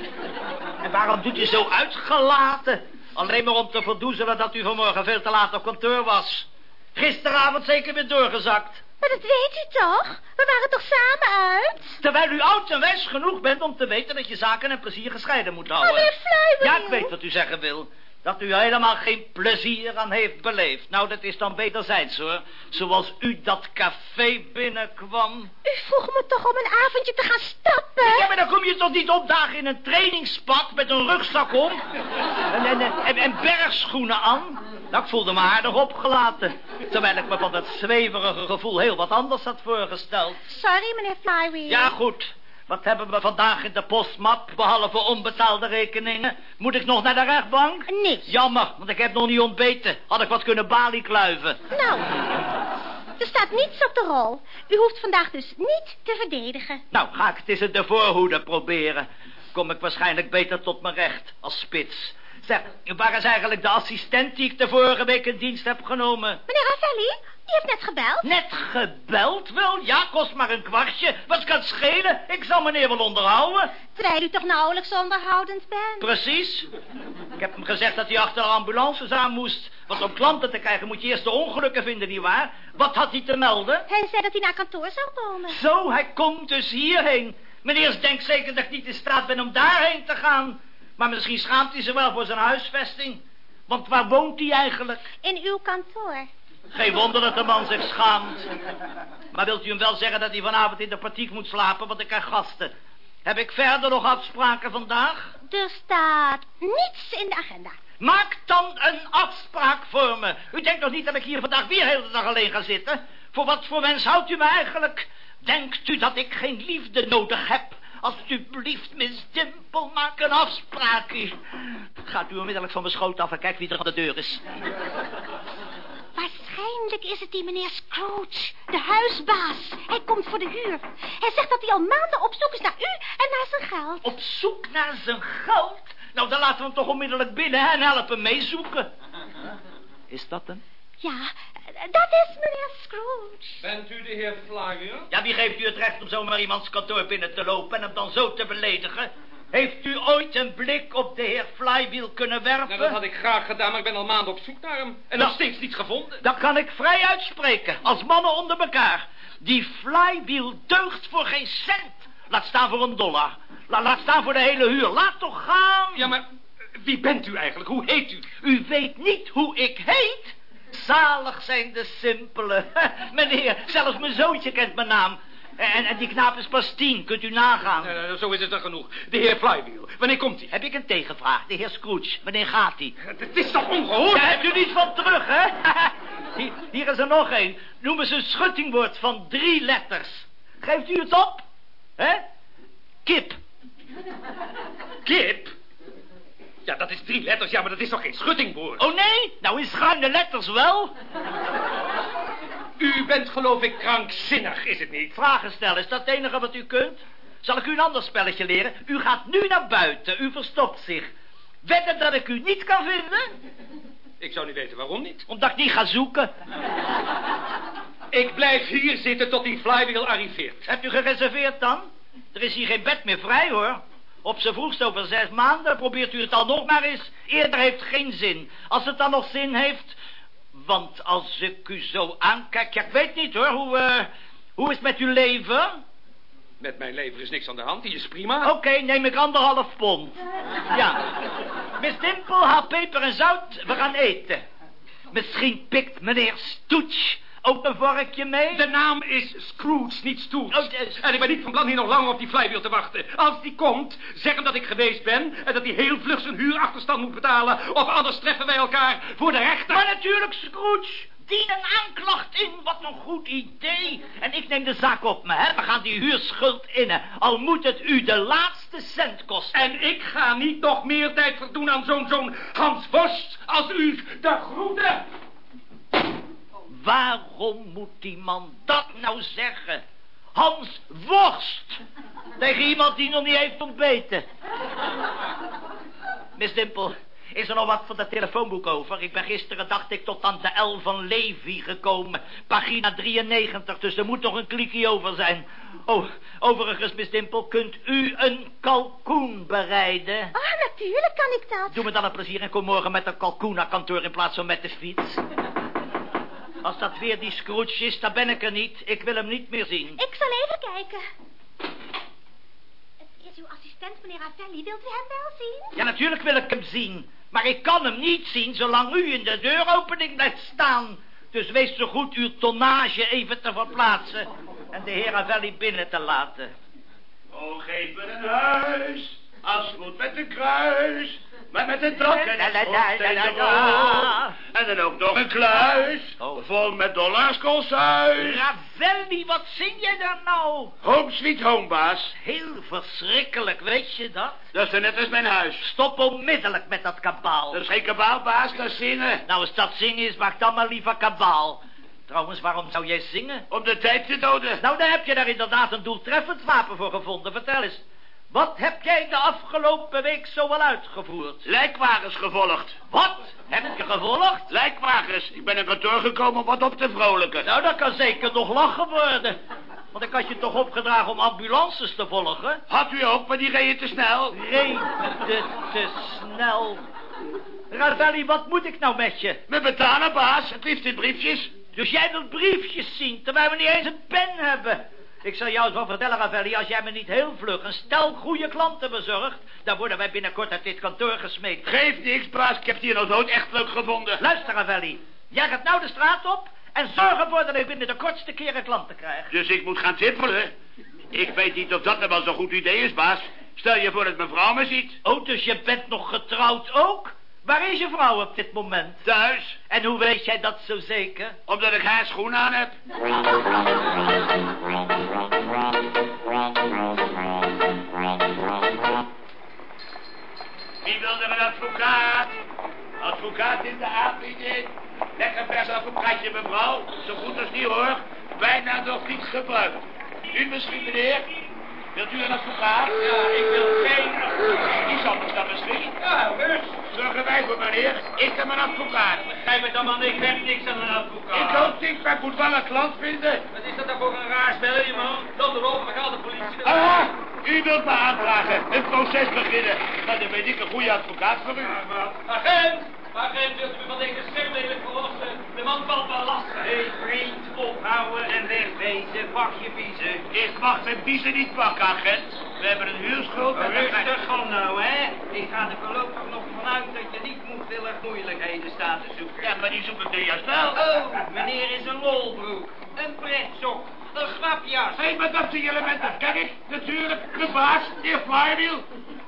En waarom doet u zo uitgelaten? Alleen maar om te verdoezelen dat u vanmorgen veel te laat op kantoor was. Gisteravond zeker weer doorgezakt.
Maar dat weet u toch? We waren toch samen uit?
Terwijl u oud en wijs genoeg bent om te weten dat je zaken en plezier gescheiden moet houden.
Meneer Flywheel.
Ja, ik weet wat u zeggen wil. Dat u helemaal geen plezier aan heeft beleefd. Nou, dat is dan wederzijds, hoor. Zoals u dat café binnenkwam.
U vroeg me toch om een avondje te gaan stappen?
Ja, maar dan kom je toch niet opdagen in een trainingspak met een rugzak om? En, en, en, en bergschoenen aan? Nou, ik voelde me aardig opgelaten. Terwijl ik me van dat zweverige gevoel heel wat anders had voorgesteld.
Sorry, meneer Flywheel.
Ja, goed. Wat hebben we vandaag in de postmap, behalve onbetaalde rekeningen? Moet ik nog naar de rechtbank?
Niks.
Jammer, want ik heb nog niet ontbeten. Had ik wat kunnen baliekluiven.
Nou, er staat niets op de rol. U hoeft vandaag dus niet te verdedigen.
Nou, ga ik het eens in de voorhoede proberen. Kom ik waarschijnlijk beter tot mijn recht als spits. Zeg, waar is eigenlijk de assistent die ik de vorige week in dienst heb genomen?
Meneer Ravelli, die heeft net gebeld.
Net gebeld wel? Ja, kost maar een kwartje. Wat kan het schelen? Ik zal meneer wel onderhouden.
Terwijl u toch nauwelijks onderhoudend bent.
Precies. Ik heb hem gezegd dat hij achter de ambulances aan moest. Want om klanten te krijgen moet je eerst de ongelukken vinden, nietwaar? Wat had hij te melden?
Hij zei dat hij naar kantoor zou komen.
Zo, hij komt dus hierheen. Meneer denkt zeker dat ik niet in staat ben om daarheen te gaan. Maar misschien schaamt hij zich wel voor zijn huisvesting. Want waar woont hij eigenlijk?
In uw kantoor.
Geen wonder dat de man zich schaamt. Maar wilt u hem wel zeggen dat hij vanavond in de partiek moet slapen, want ik krijg gasten. Heb ik verder nog afspraken vandaag?
Er staat niets in de agenda.
Maak dan een afspraak voor me. U denkt nog niet dat ik hier vandaag weer heel de dag alleen ga zitten? Voor wat voor mens houdt u me eigenlijk? Denkt u dat ik geen liefde nodig heb? Alsjeblieft, Miss Dimple, maak een afspraak. Gaat u onmiddellijk van mijn schoot af en kijk wie er aan de deur is.
Waarschijnlijk is het die meneer Scrooge, de huisbaas. Hij komt voor de huur. Hij zegt dat hij al maanden op zoek is naar u en naar zijn geld.
Op zoek naar zijn geld? Nou, dan laten we hem toch onmiddellijk binnen en helpen meezoeken. Is dat hem?
Ja, dat is meneer Scrooge.
Bent u de heer Flywheel?
Ja, wie geeft u het recht om zomaar iemands kantoor binnen te lopen en hem dan zo te beledigen? Heeft u ooit een blik op de heer Flywheel kunnen werpen?
Nou, dat had ik graag gedaan, maar ik ben al maanden op zoek naar hem. En
Nou.
nog steeds niet gevonden.
Dan kan ik vrij uitspreken, als mannen onder elkaar. Die Flywheel deugt voor geen cent. Laat staan voor een dollar. La- laat staan voor de hele huur. Laat toch gaan.
Ja, maar eh, wie bent u eigenlijk? Hoe heet u?
U weet niet hoe ik heet? Zalig zijn de simpele. [laughs] Meneer, zelfs mijn zoontje kent mijn naam. En, en die knaap is pas tien, kunt u nagaan.
Eh, zo is het dan genoeg. De heer Flywheel. Wanneer komt hij?
Heb ik een tegenvraag, de heer Scrooge. Wanneer gaat hij?
Het is toch ongehoord?
Daar hebt u niet van terug, hè? [laughs] hier, hier is er nog één. Noem eens een schuttingwoord van drie letters. Geeft u het op? Hè? Kip.
Kip? Ja, dat is drie letters. Ja, maar dat is toch geen schuttingwoord?
Oh nee? Nou in schuine letters wel.
U bent geloof ik krankzinnig, is het niet?
Vragen stellen, is dat het enige wat u kunt? Zal ik u een ander spelletje leren? U gaat nu naar buiten, u verstopt zich. Wedden dat ik u niet kan vinden?
Ik zou niet weten waarom niet.
Omdat ik niet ga zoeken.
Ik blijf hier zitten tot die Flywheel arriveert.
Hebt u gereserveerd dan? Er is hier geen bed meer vrij, hoor. Op z'n vroegst over zes maanden probeert u het dan nog maar eens. Eerder heeft geen zin. Als het dan nog zin heeft... Want als ik u zo aankijk... Ja, ik weet niet, hoor. Hoe, eh, hoe is het met uw leven?
Met mijn lever is niks aan de hand. Die is prima.
Oké, neem ik anderhalf pond. Ja. Miss Dimple, haal peper en zout. We gaan eten. Misschien pikt meneer Stoets ook een vorkje mee?
De naam is Scrooge, niet Stoots.
Oh, dus-
En ik ben niet van plan hier nog langer op die Flywheel te wachten. Als die komt, zeg hem dat ik geweest ben... en dat hij heel vlug zijn huurachterstand moet betalen... of anders treffen wij elkaar voor de rechter.
Maar natuurlijk, Scrooge. Dien een aanklacht in. Wat een goed idee. En ik neem de zaak op me, hè. We gaan die huurschuld innen. Al moet het u de laatste cent kosten.
En ik ga niet nog meer tijd verdoen aan zo'n zo'n Hans Worst als u. De groeten.
Waarom moet die man dat nou zeggen? Hans Worst. Tegen iemand die nog niet heeft ontbeten. Miss Dimple, is er nog wat van dat telefoonboek over? Ik ben gisteren, dacht ik, tot aan de L van Levi gekomen. Pagina 93, dus er moet nog een klikje over zijn. Oh, overigens, Miss Dimple, kunt u een kalkoen bereiden?
Ah, natuurlijk kan ik dat.
Doe me dan een plezier en kom morgen met een kalkoen naar kantoor in plaats van met de fiets. Als dat weer die Scrooge is, dan ben ik er niet. Ik wil hem niet meer zien.
Ik zal even kijken. Het is uw assistent, meneer Ravelli. Wilt u hem wel zien?
Ja, natuurlijk wil ik hem zien. Maar ik kan hem niet zien zolang u in de deuropening blijft staan. Dus wees zo goed uw tonnage even te verplaatsen... en de heer Ravelli binnen te laten.
Oh, geef me een huis. Als moet met een kruis. Maar met een trap en dan ook nog een kluis.
Oh.
Vol met dollars konsuis.
Ravelli, wat zing jij daar nou?
Home sweet home, baas.
Heel verschrikkelijk, weet je dat?
Dat is net als mijn huis.
Stop onmiddellijk met dat kabaal.
Dat is geen kabaal, baas, dat is zingen.
Nou, als dat zingen is, maak dan maar liever kabaal. Trouwens, waarom zou jij zingen?
Om de tijd te doden.
Nou, daar heb je daar inderdaad een doeltreffend wapen voor gevonden. Vertel eens, Wat heb jij de afgelopen week zo wel uitgevoerd?
Lijkwagens gevolgd.
Wat? Heb je gevolgd?
Lijkwagens. Ik ben in kantoor gekomen om wat op te vrolijken.
Nou, dat kan zeker nog lachen worden. Want ik had je toch opgedragen om ambulances te volgen?
Had u ook, maar die reden te snel.
Reden te snel. Ravelli, wat moet ik nou met je?
Me betalen, baas. Het liefst in briefjes.
Dus jij wilt briefjes zien, terwijl we niet eens een pen hebben. Ik zal jou eens wel vertellen, Ravelli, als jij me niet heel vlug een stel goede klanten bezorgt... dan worden wij binnenkort uit dit kantoor gesmeekt.
Geef niks, baas. Ik heb die nog nooit echt leuk gevonden.
Luister, Ravelli. Jij gaat nou de straat op en zorg ervoor dat ik binnen de kortste keren klanten krijg.
Dus ik moet gaan tippelen? Ik weet niet of dat nou wel zo'n goed idee is, baas. Stel je voor dat mevrouw me ziet.
Oh, dus je bent nog getrouwd ook? Waar is je vrouw op dit moment?
Thuis.
En hoe weet jij dat zo zeker?
Omdat ik haar schoen aan heb. Wie wil er een advocaat? Advocaat in de aanbieding. Lekker vers advocaatje, mevrouw. Zo goed als die hoor. Bijna nog niet gebruikt. U misschien, meneer? Wilt u een advocaat?
Ja, ik wil geen advocaat.
Zal het dan misschien.
Ja, rust.
Zorgen wij voor meneer. Ik heb een advocaat.
Begrijp het dan, man. Ik heb niks aan een advocaat.
Ik ook niet, maar ik moet wel een klant vinden.
Wat is dat dan voor een raar spelletje, man? Tot erop, dan gaat de politie.
Ah, u wilt me aanvragen. Een proces beginnen. Nou, dan weet ik een goede advocaat voor u.
Agent! Agent, wilt u van deze schimmeling verlossen? De man valt wel lastig. Hé, hey, vriend, ophouden en wegwezen. Pak je biezen.
Ik mag mijn biezen niet pakken, agent. We hebben een huurschuld. en
Rustig gewoon nou, hè. Ik ga er voorlopig nog vanuit dat je niet moedwillig moeilijkheden staat te zoeken.
Ja, maar die zoek ik nu juist wel.
Oh, meneer is een lolbroek. Een pretsok. Een grapjas.
Hé, maar dat zijn. Kijk ik, natuurlijk, de baas, de heer Flywheel.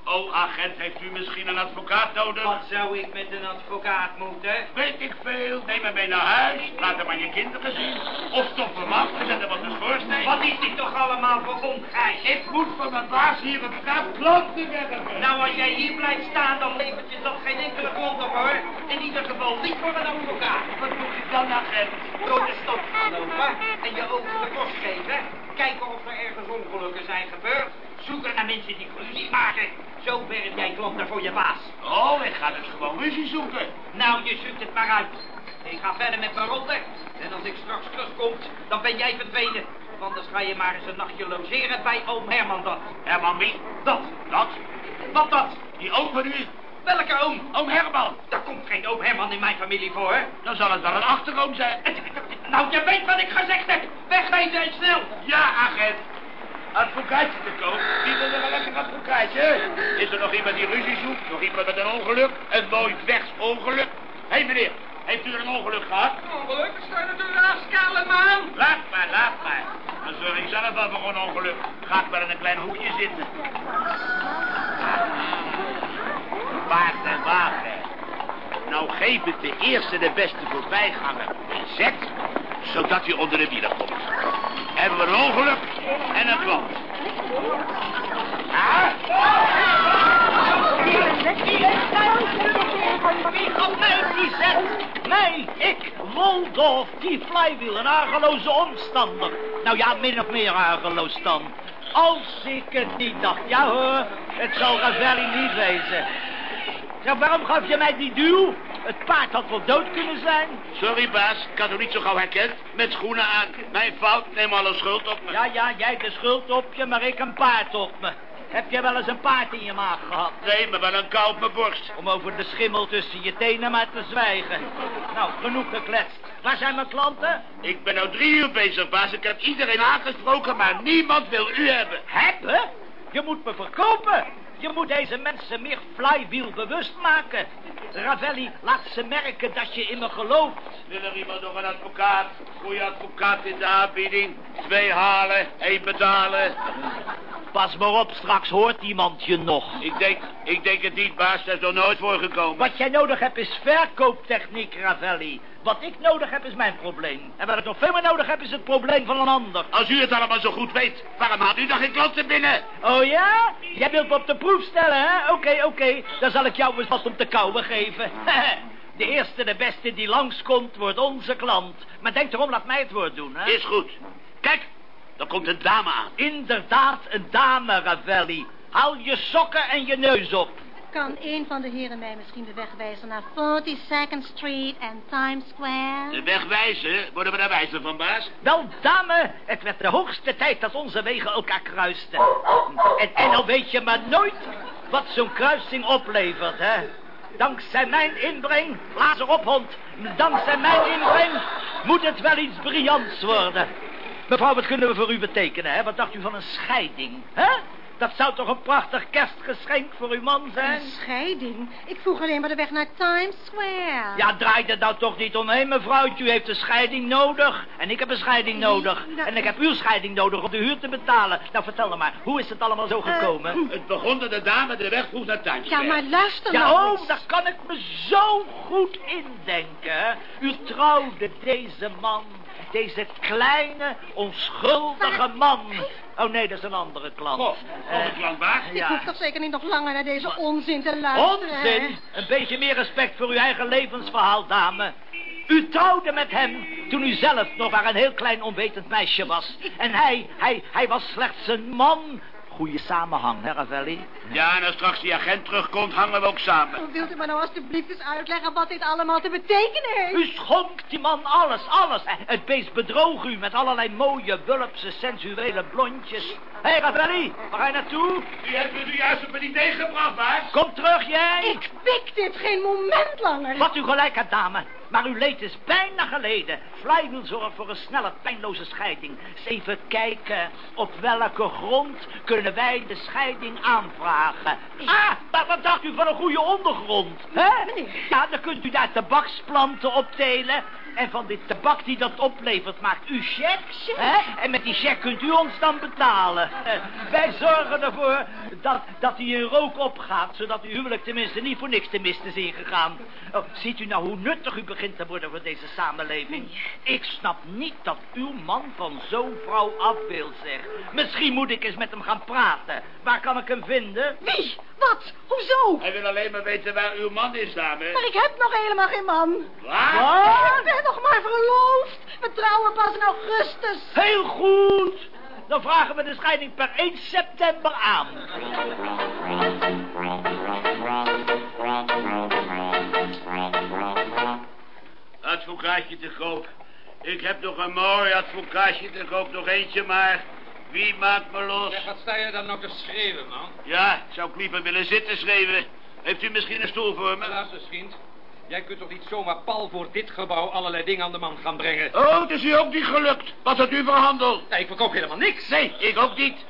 Oh, agent, heeft u misschien een advocaat nodig?
Wat zou ik met een advocaat moeten?
Weet ik veel. Neem hem mee naar huis. Laat hem aan je kinderen zien. Of stop hem af en zet hem op de schoorsteen.
Wat is dit toch allemaal voor ongeis?
Ik moet van mijn baas hier een knap klanten werven.
Nou, als jij hier blijft staan, dan levert je dat geen enkele grond op, hoor. In ieder geval niet voor een advocaat.
Wat moet ik dan, agent?
Door de stad gaan lopen en je ogen de kost geven. Kijken of er ergens ongelukken zijn gebeurd. Zoeken naar mensen die ruzie maken. Zo werf jij klanten voor je baas.
Oh, ik ga dus gewoon ruzie zoeken.
Nou, je zoekt het maar uit. Ik ga verder met mijn ronde. En als ik straks terugkom, dan ben jij verdwenen. Want anders ga je maar eens een nachtje logeren bij oom Herman dat.
Herman wie?
Dat.
Dat?
Wat dat?
Die oom van u?
Welke oom?
Oom Herman.
Daar komt geen oom Herman in mijn familie voor.
Dan zal het wel een achteroom zijn. [laughs]
Nou, je weet wat ik gezegd heb. Wegwezen en snel.
Ja, agent. Advocaatje te koop. Wie wil er een lekker advocaatje? Is er nog iemand die ruzie zoekt? Nog iemand met een ongeluk? Een mooi versongeluk? Hé hey, meneer, heeft u een ongeluk gehad?
Ongeluk, sta je natuurlijk aan skalen, man.
Laat maar, laat maar. Dan zorg ik zelf wel voor een ongeluk. Ga ik maar in een klein hoekje zitten. Paard en wagen. Nou geef het de eerste de beste voorbijganger een zet, zodat hij onder de wielen komt. Hebben we een ongeluk en een klant. Ah?
Wie gaat mij die zet? Mij, ik, Woldorf, die flywheel, een argeloze omstander. Nou ja, min of meer argeloos dan. Als ik het niet dacht, ja hoor, het zal Ravelli niet wezen. Ja, waarom gaf je mij die duw? Het paard had wel dood kunnen zijn.
Sorry baas, ik had hem niet zo gauw herkend. Met schoenen aan. Mijn fout, neem alle schuld op me.
Ja, ja, jij de schuld op je, maar ik een paard op me. Heb je wel eens een paard in je maag gehad?
Nee, maar wel een kou op mijn borst.
Om over de schimmel tussen je tenen maar te zwijgen. Nou, genoeg gekletst. Waar zijn mijn klanten?
Ik ben nou drie uur bezig, baas. Ik heb iedereen aangesproken, maar niemand wil u hebben.
Hebben? Je moet me verkopen. Je moet deze mensen meer flywheel bewust maken. Ravelli, laat ze merken dat je in me gelooft.
Wil er iemand nog een advocaat? Goeie advocaat in de aanbieding. Twee halen, één betalen.
Pas maar op, straks hoort iemand je nog.
Ik denk, ik denk het niet, baas. Dat is nog nooit voorgekomen.
Wat jij nodig hebt is verkooptechniek, Ravelli. Wat ik nodig heb is mijn probleem. En wat ik nog veel meer nodig heb is het probleem van een ander.
Als u het allemaal zo goed weet, waarom haalt u dan geen klanten binnen?
Oh ja? Jij wilt me op de proef stellen, hè? Oké, oké. Dan zal ik jou eens wat om te kauwen geven. [laughs] De eerste, de beste die langskomt, wordt onze klant. Maar denk erom, laat mij het woord doen, hè?
Is goed. Kijk, er komt een dame aan.
Inderdaad, een dame, Ravelli. Haal je sokken en je neus op.
Kan een van de heren mij misschien de weg wijzen naar 42nd Street en Times Square?
De weg wijzen? Worden we daar wijzer van, baas?
Wel, dame, het werd de hoogste tijd dat onze wegen elkaar kruisten. En, en dan weet je maar nooit wat zo'n kruising oplevert, hè. Dankzij mijn inbreng, blaas erop, hond. Dankzij mijn inbreng moet het wel iets briljants worden. Mevrouw, wat kunnen we voor u betekenen, hè? Wat dacht u van een scheiding, hè? Dat zou toch een prachtig kerstgeschenk voor uw man zijn?
Een scheiding? Ik vroeg alleen maar de weg naar Times Square.
Ja, draai er nou toch niet omheen, mevrouwtje. U heeft een scheiding nodig. En ik heb een scheiding nodig.
Ja.
En ik heb uw scheiding nodig om de huur te betalen. Nou, vertel dan maar, hoe is het allemaal zo gekomen?
Het begon dat de dame de weg vroeg naar Times
Ja,
Square.
maar luister
Ja,
nou
oh,
eens.
daar kan ik me zo goed indenken. U trouwde deze man, deze kleine, onschuldige man. Oh nee, dat is een andere klant.
Goh, nog een klant, baas?
Ik
ja.
hoef toch zeker niet nog langer naar deze onzin te luisteren, hè?
Onzin! Een beetje meer respect voor uw eigen levensverhaal, dame. U trouwde met hem toen u zelf nog maar een heel klein onwetend meisje was. En hij, hij, hij was slechts een man. Goeie samenhang, hè, Ravelli?
Ja, en als straks die agent terugkomt, hangen we ook samen.
Oh, Wilt u me nou alstublieft eens uitleggen wat dit allemaal te betekenen heeft?
U schonk die man alles, alles. Het beest bedroog u met allerlei mooie, wulpse, sensuele blondjes. Hé, hey, Ravelli, waar ga je naartoe?
U hebt me nu juist op een idee gebracht, baas.
Kom terug, jij!
Ik pik dit geen moment langer.
Wat u gelijk hebt, dame. Maar uw leed is bijna geleden. Flywheel zorgt voor een snelle, pijnloze scheiding. Eens even kijken. Op welke grond kunnen wij de scheiding aanvragen? Ah, maar wat dacht u van een goede ondergrond? Hè? Ja, dan kunt u daar tabaksplanten optelen. En van dit tabak die dat oplevert maakt u cheque. Hè? En met die cheque kunt u ons dan betalen. Eh, wij zorgen ervoor dat, dat hij in rook opgaat. Zodat uw huwelijk tenminste niet voor niks te mist is ingegaan. Oh, ziet u nou hoe nuttig u begint te worden voor deze samenleving? Ik snap niet dat uw man van zo'n vrouw af wil, zeg. Misschien moet ik eens met hem gaan praten. Waar kan ik hem vinden?
Wie? Wat? Hoezo?
Hij wil alleen maar weten waar uw man is, dame.
Maar ik heb nog helemaal geen man.
Waar?
Wat?
Ik ben nog maar verloofd. We trouwen pas in augustus.
Heel goed. Dan vragen we de scheiding per 1 september aan.
Advocaatje te koop. Ik heb nog een mooi advocaatje te koop. Nog eentje maar. Wie maakt me los?
Zeg, wat sta je dan nou te schreeuwen, man?
Ja, zou ik liever willen zitten schreeuwen. Heeft u misschien een stoel voor me?
Luister, vriend. Jij kunt toch niet zomaar pal voor dit gebouw allerlei dingen aan de man gaan brengen?
Oh, het is u ook niet gelukt. Wat had u verhandeld?
Ja, ik verkoop helemaal niks.
Nee, ik ook niet.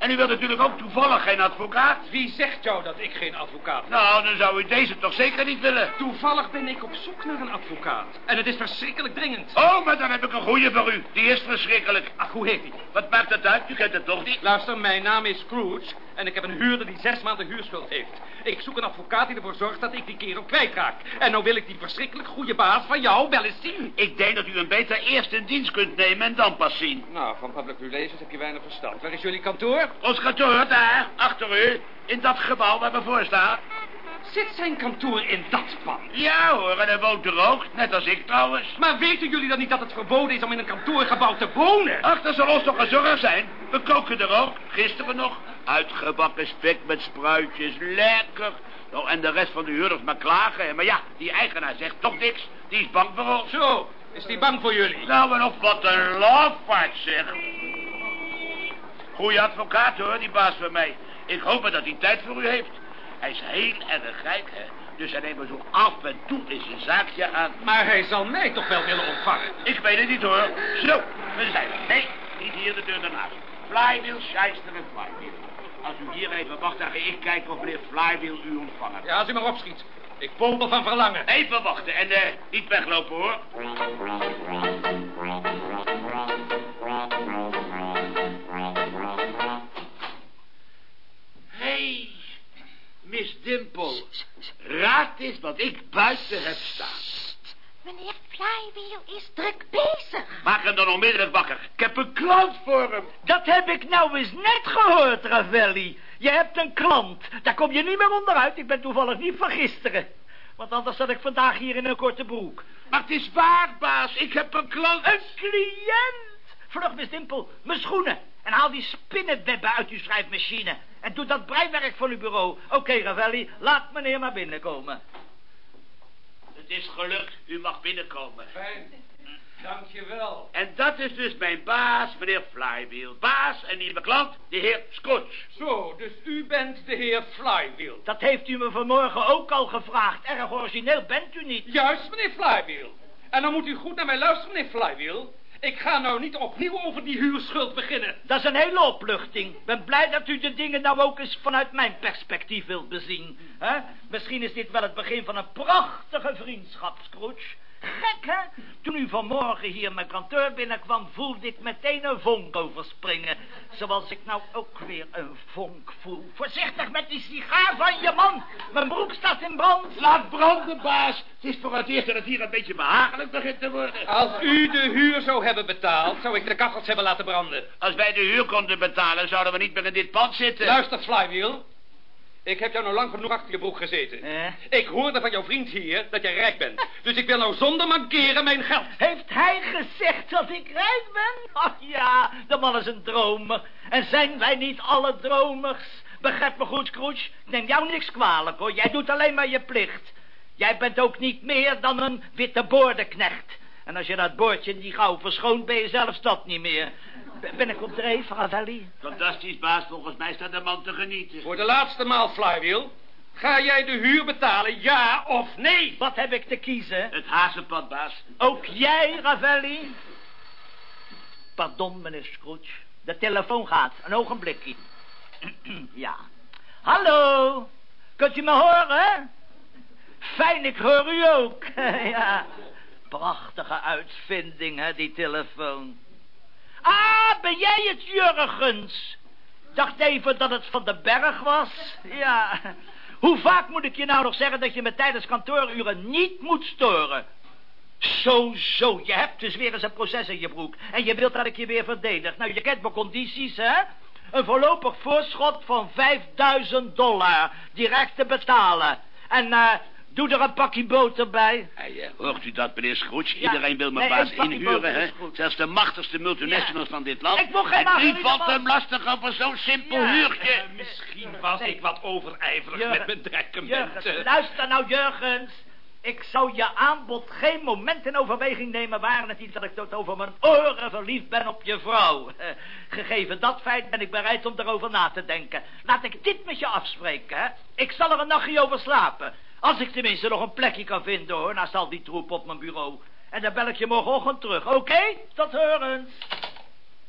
En u wilt natuurlijk ook toevallig geen advocaat.
Wie zegt jou dat ik geen advocaat ben?
Nou, dan zou u deze toch zeker niet willen.
Toevallig ben ik op zoek naar een advocaat. En het is verschrikkelijk dringend.
Oh, maar dan heb ik een goeie voor u. Die is verschrikkelijk.
Ach, hoe heet die?
Wat maakt het uit? U kent het toch niet?
Luister, mijn naam is Scrooge en ik heb een huurder die zes maanden huurschuld heeft. Ik zoek een advocaat die ervoor zorgt dat ik die kerel kwijtraak. En nou wil ik die verschrikkelijk goede baas van jou wel eens zien.
Ik denk dat u hem beter eerst in dienst kunt nemen en dan pas zien.
Nou, van public relations heb je weinig verstand. Waar is jullie kantoor?
Ons kantoor daar, achter u, in dat gebouw waar we voor staan.
Zit zijn kantoor in dat pand?
Ja hoor, en hij woont er ook, net als ik trouwens.
Maar weten jullie dan niet dat het verboden is om in een kantoorgebouw te wonen?
Ach, dat zal ons toch een zorg zijn. We koken er ook, gisteren nog. Uitgebakken spek met spruitjes, lekker. Nou, en de rest van de huurders maar klagen. Maar ja, die eigenaar zegt toch niks. Die is bang voor ons.
Zo, is die bang voor jullie?
Nou, en of wat een lafaard zeg. Goeie advocaat hoor, die baas van mij. Ik hoop maar dat hij tijd voor u heeft. Hij is heel erg rijk, hè. Dus hij neemt me zo af en toe eens een zaakje aan.
Maar hij zal mij toch wel willen ontvangen?
Ik weet het niet hoor. Zo, we zijn er. Nee, niet hier de deur daarnaast. Flywheel, Scheister en Flywheel. Als u hier even wacht, dan ga ik kijken of meneer Flywheel u ontvangen.
Ja, als u maar opschiet. Ik popel van verlangen.
Even wachten en eh, niet weglopen hoor. Miss Dimple. Raad eens wat ik buiten heb staan.
Meneer Flywheel is druk bezig.
Maak hem dan onmiddellijk wakker. Ik heb een klant voor hem.
Dat heb ik nou eens net gehoord, Ravelli. Je hebt een klant. Daar kom je niet meer onderuit. Ik ben toevallig niet van gisteren. Want anders zat ik vandaag hier in een korte broek.
Maar het is waar, baas. Ik heb een klant.
Een cliënt! Vlug, Miss Dimpel, mijn schoenen. En haal die spinnenwebben uit uw schrijfmachine. En doe dat breiwerk voor uw bureau. Oké, Ravelli, laat meneer maar binnenkomen.
Het is gelukt, u mag binnenkomen.
Fijn. Dankjewel.
En dat is dus mijn baas, meneer Flywheel. Baas en nieuwe klant, de heer Scotch.
Zo, dus u bent de heer Flywheel.
Dat heeft u me vanmorgen ook al gevraagd. Erg origineel bent u niet.
Juist, meneer Flywheel. En dan moet u goed naar mij luisteren, meneer Flywheel. Ik ga nou niet opnieuw over die huurschuld beginnen.
Dat is een hele opluchting. Ik ben blij dat u de dingen nou ook eens vanuit mijn perspectief wilt bezien. hè? Misschien is dit wel het begin van een prachtige vriendschap, Scrooge. Gek, hè? Toen u vanmorgen hier mijn kantoor binnenkwam... voelde ik meteen een vonk overspringen. Zoals ik nou ook weer een vonk voel. Voorzichtig met die sigaar van je man. Mijn broek staat in brand.
Laat branden, baas. Het is voor het eerst dat het hier een beetje behagelijk begint te worden.
Als u de huur zou hebben betaald, zou ik de kachels hebben laten branden.
Als wij de huur konden betalen, zouden we niet meer in dit pand zitten.
Luister, Flywheel. Ik heb jou nou lang genoeg achter je broek gezeten.
Eh?
Ik hoorde van jouw vriend hier dat jij rijk bent. [laughs] Dus ik wil nou zonder mankeren mijn geld.
Heeft hij gezegd dat ik rijk ben? Ach ja, de man is een dromer. En zijn wij niet alle dromers? Begrijp me goed, Scrooge. Ik neem jou niks kwalijk, hoor. Jij doet alleen maar je plicht. Jij bent ook niet meer dan een witte boordenknecht. En als je dat boordje niet gauw verschoont, ben je zelfs dat niet meer. Ben ik op dreef, Ravelli?
Fantastisch, baas. Volgens mij staat de man te genieten.
Voor de laatste maal, Flywheel. Ga jij de huur betalen, ja of nee?
Wat heb ik te kiezen?
Het hazenpad, baas.
Ook jij, Ravelli? Pardon, meneer Scrooge. De telefoon gaat. Een ogenblikje. [clears throat] ja. Hallo? Kunt u me horen? Fijn, ik hoor u ook. [laughs] ja. Prachtige uitvinding, hè, die telefoon. Ah, ben jij het, Jurgens? Dacht even dat het van de berg was. Ja. Hoe vaak moet ik je nou nog zeggen dat je me tijdens kantooruren niet moet storen? Zo, zo, je hebt dus weer eens een proces in je broek. En je wilt dat ik je weer verdedig. Nou, je kent mijn condities, hè? Een voorlopig voorschot van 5000 dollar. Direct te betalen. En eh, doe er een pakje boter bij.
Hey, eh, hoort u dat, meneer Scrooge?
Ja.
Iedereen wil mijn
Nee,
baas inhuren, hè? Zelfs de machtigste multinationals
Ja.
van dit land.
Ik wil geen
En
niet
valt hem lastig over zo'n simpel
Ja.
huurtje.
Eh, misschien was ik wat overijverig
Jurgen,
met mijn dreigementen.
Luister nou, Jurgens. Ik zou je aanbod geen moment in overweging nemen... waren het niet dat ik tot over mijn oren verliefd ben op je vrouw. Eh, Gegeven dat feit ben ik bereid om erover na te denken. Laat ik dit met je afspreken, hè. Ik zal er een nachtje over slapen. Als ik tenminste nog een plekje kan vinden, hoor... naast al die troep op mijn bureau. En dan bel ik je morgenochtend terug, oké? Tot horens.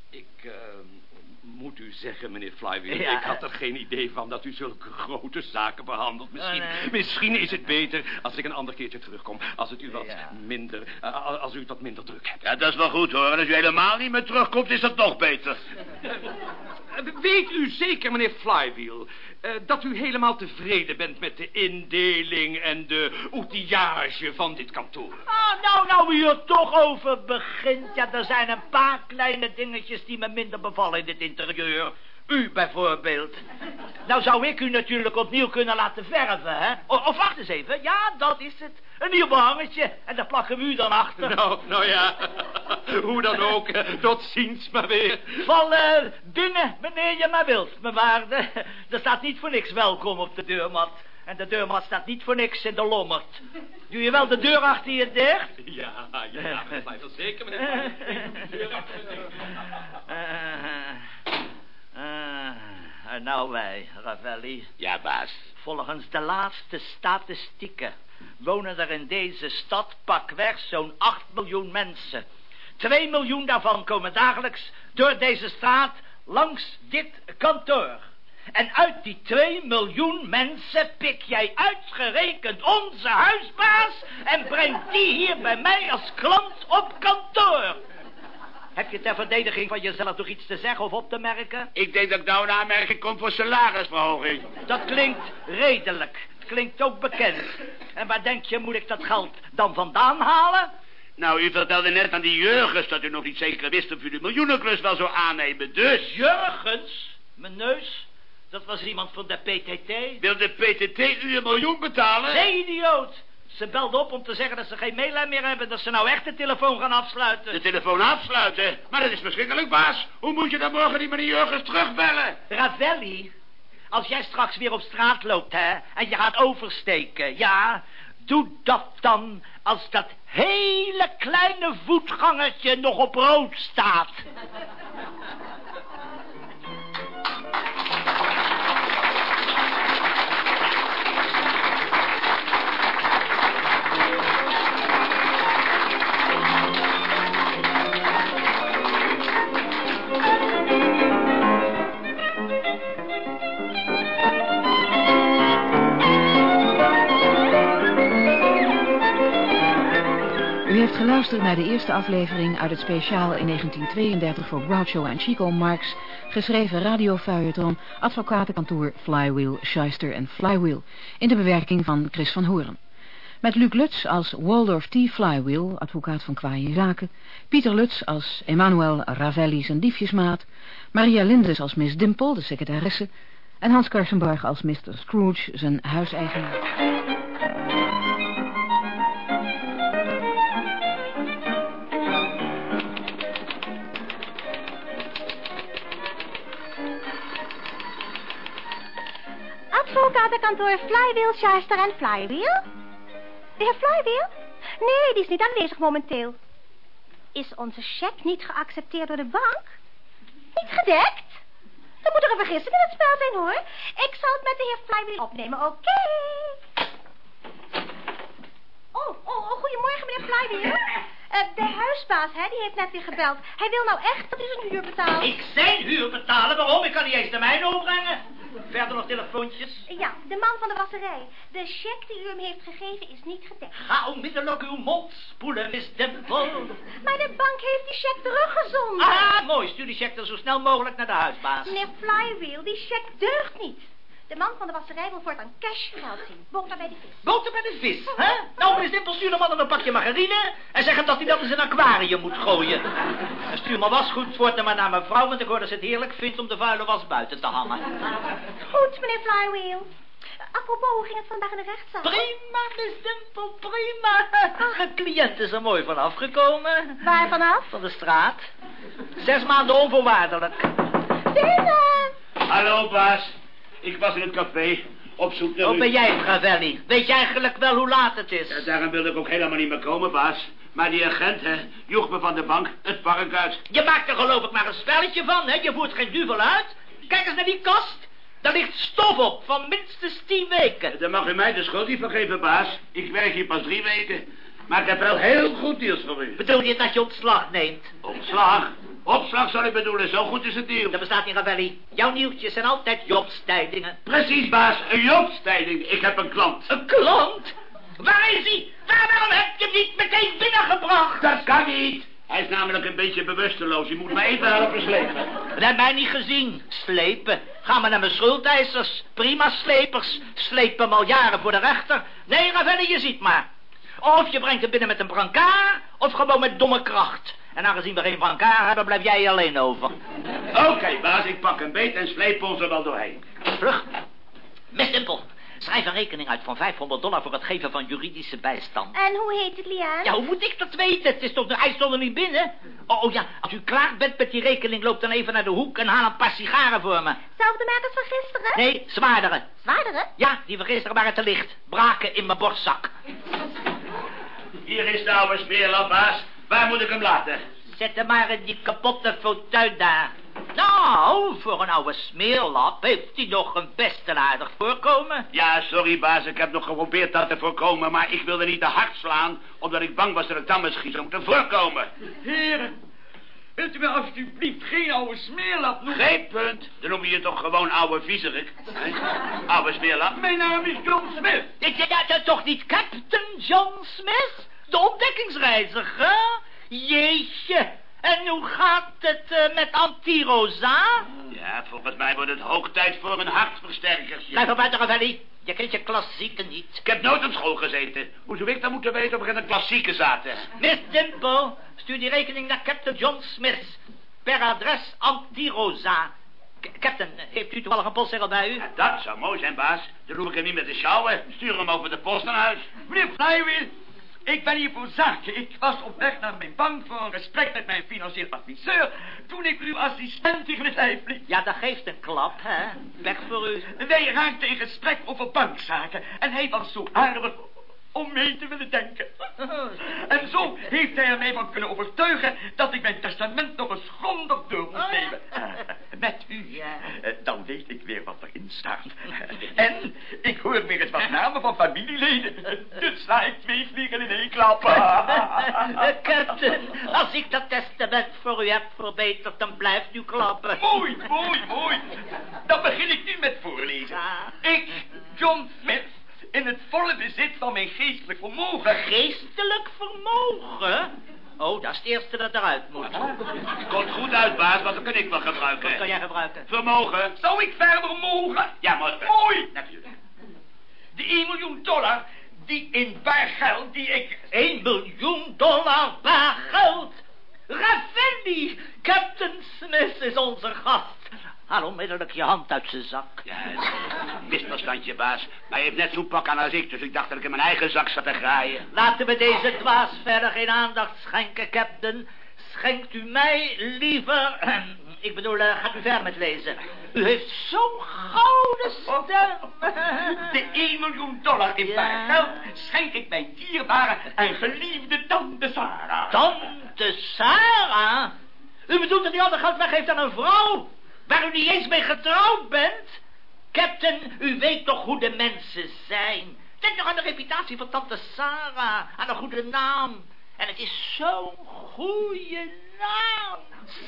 Ik eh, moet u zeggen, meneer Flywheel,
Ja.
ik had er geen idee van dat u zulke grote zaken behandelt. Misschien,
Oh, nee.
misschien is het beter als ik een ander keertje terugkom. Als het u wat
Ja.
minder, eh, als u het wat minder druk hebt.
Ja, dat is wel goed, hoor. En als u helemaal niet meer terugkomt, is dat nog beter. [laughs]
Weet u zeker, meneer Flywheel, eh, dat u helemaal tevreden bent met de indeling en de outillage van dit kantoor?
Ah, nou, nou u er toch over begint. Ja, er zijn een paar kleine dingetjes die me minder bevallen in dit interieur. U bijvoorbeeld. Nou zou ik u natuurlijk opnieuw kunnen laten verven, hè? O, of wacht eens even. Ja, dat is het. Een nieuw behangetje. En daar plakken we u dan achter.
Nou, nou ja, hoe dan ook, eh, tot ziens maar weer.
Val eh, binnen, wanneer je maar wilt, mijn waarde. Er staat niet voor niks welkom op de deurmat. En de deurmat staat niet voor niks in de lommerd. Doe je wel de deur achter je dicht?
Ja, ja, dat blijft wel zeker, meneer [laughs] Flywheel.
Eh, eh, en nou wij, Ravelli.
Ja, baas.
Volgens de laatste statistieken wonen er in deze stad pakweg zo'n 8 miljoen mensen. 2 miljoen daarvan komen dagelijks door deze straat langs dit kantoor. En uit die 2 miljoen mensen pik jij uitgerekend onze huisbaas en brengt die hier bij mij als klant op kantoor. Heb je ter verdediging van jezelf nog iets te zeggen of op te merken?
Ik denk dat ik nou een aanmerking kom voor salarisverhoging.
Dat klinkt redelijk. Het klinkt ook bekend. En waar denk je, moet ik dat geld dan vandaan halen?
Nou, u vertelde net aan die Jurgens dat u nog niet zeker wist of u de miljoenenklus wel zou aannemen. Dus,
Jurgens, mijn neus, dat was iemand van de PTT.
wil de PTT u een miljoen betalen?
Nee, idioot. Ze belde op om te zeggen dat ze geen meelijn meer hebben... dat ze nou echt de telefoon gaan afsluiten.
De telefoon afsluiten? Maar dat is verschrikkelijk, baas. Hoe moet je dan morgen die meneer Jurgens terugbellen?
Ravelli, als jij straks weer op straat loopt, hè, en je gaat oversteken, ja, doe dat dan als dat hele kleine voetgangertje nog op rood staat.
Geluisterd naar de eerste aflevering uit het speciaal in 1932 voor Groucho en Chico Marx geschreven radiofeuilleton Advocatenkantoor Flywheel, Shyster en Flywheel in de bewerking van Chris van Horen. Met Luc Lutz als Waldorf T. Flywheel, advocaat van kwaaie zaken, Pieter Lutz als Emmanuel Ravelli zijn diefjesmaat, Maria Lindes als Miss Dimple, de secretaresse, en Hans Karsenbarg als Mr. Scrooge, zijn huiseigenaar.
Advocatenkantoor Flywheel, Shyster en Flywheel? De heer Flywheel? Nee, die is niet aanwezig momenteel. Is onze cheque niet geaccepteerd door de bank? Niet gedekt? Dan moet er een vergissing in het spel zijn, hoor. Ik zal het met de heer Flywheel opnemen, oké? Oh, oh, oh, goedemorgen, meneer Flywheel. Eh, de huisbaas, hè, die heeft net weer gebeld. Hij wil nou echt dat u zijn huur betaalt.
Ik zijn huur betalen, waarom? Ik kan niet eens de mijne opbrengen. Verder nog telefoontjes.
Ja, de man van de wasserij. De cheque die u hem heeft gegeven is niet gedekt.
Ga onmiddellijk uw mond spoelen, Miss Dimple.
Maar de bank heeft die cheque teruggezonden.
Ah, mooi. Stuur die cheque dan zo snel mogelijk naar de huisbaas.
Meneer Flywheel, die cheque deugt niet. De man van de wasserij wil voortaan cash geld zien. Boter bij de vis.
Boter bij de vis, hè? Nou, Miss Dimple, stuur de man een pakje margarine... en zeg hem dat hij dat in zijn aquarium moet gooien. En stuur maar wasgoed voort maar naar mijn vrouw... want ik hoor dat ze het heerlijk vindt om de vuile was buiten te hangen.
Goed, meneer Flywheel. Apropos, hoe ging het vandaag in de rechtszaal?
Prima, Miss Dimple, prima. Mijn cliënt is er mooi van afgekomen.
Waar vanaf?
Van de straat. Zes maanden onvoorwaardelijk.
Binnen!
Hallo, baas. Ik was in het café op zoek naar
Hoe
u.
ben jij, Gravelli? Weet je eigenlijk wel hoe laat het is?
Ja, daarom wilde ik ook helemaal niet meer komen, baas. Maar die agent, hè, joeg me van de bank het park uit.
Je maakt er geloof ik maar een spelletje van, hè? Je voert geen duvel uit. Kijk eens naar die kast. Daar ligt stof op van minstens tien weken.
Dan mag u mij de schuld niet vergeven, baas. Ik werk hier pas drie weken. Maar ik heb wel heel goed nieuws voor u.
Bedoel je dat je ontslag neemt?
Opslag? Opslag zal ik bedoelen, zo goed is het nieuws.
Dat bestaat niet, Gravelli. Jouw nieuwtjes zijn altijd jobstijdingen.
Precies, baas, een jobstijding. Ik heb een klant.
Een klant? Waar is hij? Waarom heb je hem niet meteen binnengebracht?
Dat kan niet. Hij is namelijk een beetje bewusteloos. Je moet me even helpen slepen.
Dat heb mij niet gezien. Slepen. Ga maar naar mijn schuldeisers. Prima slepers. Slepen hem al jaren voor de rechter. Nee, Ravelli, je ziet maar. Of je brengt hem binnen met een brancard, of gewoon met domme kracht. En aangezien we geen brancard hebben, blijf jij alleen over.
Oké, baas, ik pak een beet en sleep ons er wel doorheen.
Vlug. Miss Dimple, schrijf een rekening uit van 500 dollar voor het geven van juridische bijstand.
En hoe heet het, Liaan?
Ja, hoe moet ik dat weten? Het is toch, hij stond er niet binnen. Oh, oh ja, als u klaar bent met die rekening, loop dan even naar de hoek en haal een paar sigaren voor me.
Zelfde merk als van gisteren?
Nee, zwaardere.
Zwaardere?
Ja, die van gisteren waren te licht. Braken in mijn borstzak.
Hier is de oude smeerlap, baas. Waar moet ik hem laten?
Zet hem maar in die kapotte fauteuil daar. Nou, voor een oude smeerlap heeft hij nog een best een aardig voorkomen.
Ja, sorry, baas. Ik heb nog geprobeerd dat te voorkomen, maar ik wilde niet te hard slaan, omdat ik bang was dat ik dan misschien zou moeten voorkomen.
Heren, wilt u mij alsjeblieft geen oude smeerlap noemen?
Geen punt. Dan noem je je toch gewoon oude viezerik. hè? Oude smeerlap.
Mijn naam is John Smith.
Ja, ja, toch niet Captain John Smith? De ontdekkingsreiziger? Jeetje. En hoe gaat het eh, met Antirosa?
Ja, volgens mij wordt het hoog tijd voor een hartversterkertje.
Blijf er buiten, Ravelli. Je kent je klassieken niet.
Ik heb nooit op school gezeten. Hoe zou ik dan moeten weten of er in een klassieke zaten?
Miss Dimple, stuur die rekening naar Captain John Smith. Per adres Antirosa. Captain, heeft u toevallig een postzegel bij u?
Ja, dat zou mooi zijn, baas. Dan hoef ik hem niet met de sjouwen. Stuur hem over de post naar huis.
Meneer Flywheel,
Ik ben hier voor zaken. Ik was op weg naar mijn bank voor een gesprek met mijn financieel adviseur... toen ik uw assistent tegen het lijf liep.
Ja, dat geeft een klap, hè. Weg voor u.
Wij raakten in gesprek over bankzaken... en hij was zo aardig om mee te willen denken. En zo heeft hij er mij van kunnen overtuigen... dat ik mijn testament nog eens grondig door moet
Oh,
nemen. [laughs] Met u.
Ja.
Eh, Dan weet ik weer wat erin staat. [laughs] En hoor weer eens wat namen van familieleden. Dus sla ik twee vliegen in één klap. [laughs]
Eh, Captain, als ik dat testament voor u heb verbeterd, dan blijft u klappen.
Mooi, mooi, mooi. Dan begin ik nu met voorlezen. Ik, John Smith, in het volle bezit van mijn geestelijk vermogen...
Geestelijk vermogen? Oh, dat is het eerste dat eruit moet.
Komt goed uit, baas, want dat kan ik wel gebruiken.
Dat kan jij gebruiken.
Vermogen.
Zou ik verder mogen?
Ja, morgen.
Mooi.
Natuurlijk.
De 1 miljoen dollar die in waar geld die ik...
1 miljoen dollar waar geld. Ravelli, Captain Smith is onze gast. Haal onmiddellijk je hand uit zijn zak.
Ja, misverstandje, baas. Maar hij heeft net zo'n pak aan als ik, dus ik dacht dat ik in mijn eigen zak zat te graaien.
Laten we deze dwaas verder geen aandacht schenken, Captain. Schenkt u mij liever... Ik bedoel, eh, gaat u ver met lezen. U heeft zo'n gouden stem. [laughs]
De 1 miljoen dollar in
Ja.
geld schenk ik mijn dierbare en geliefde tante Sarah.
Tante Sarah? U bedoelt dat u al dat geld weggeeft aan een vrouw... waar u niet eens mee getrouwd bent? Captain, u weet toch hoe de mensen zijn. Denk nog aan de reputatie van tante Sarah, aan een goede naam. En het is zo'n goede naam,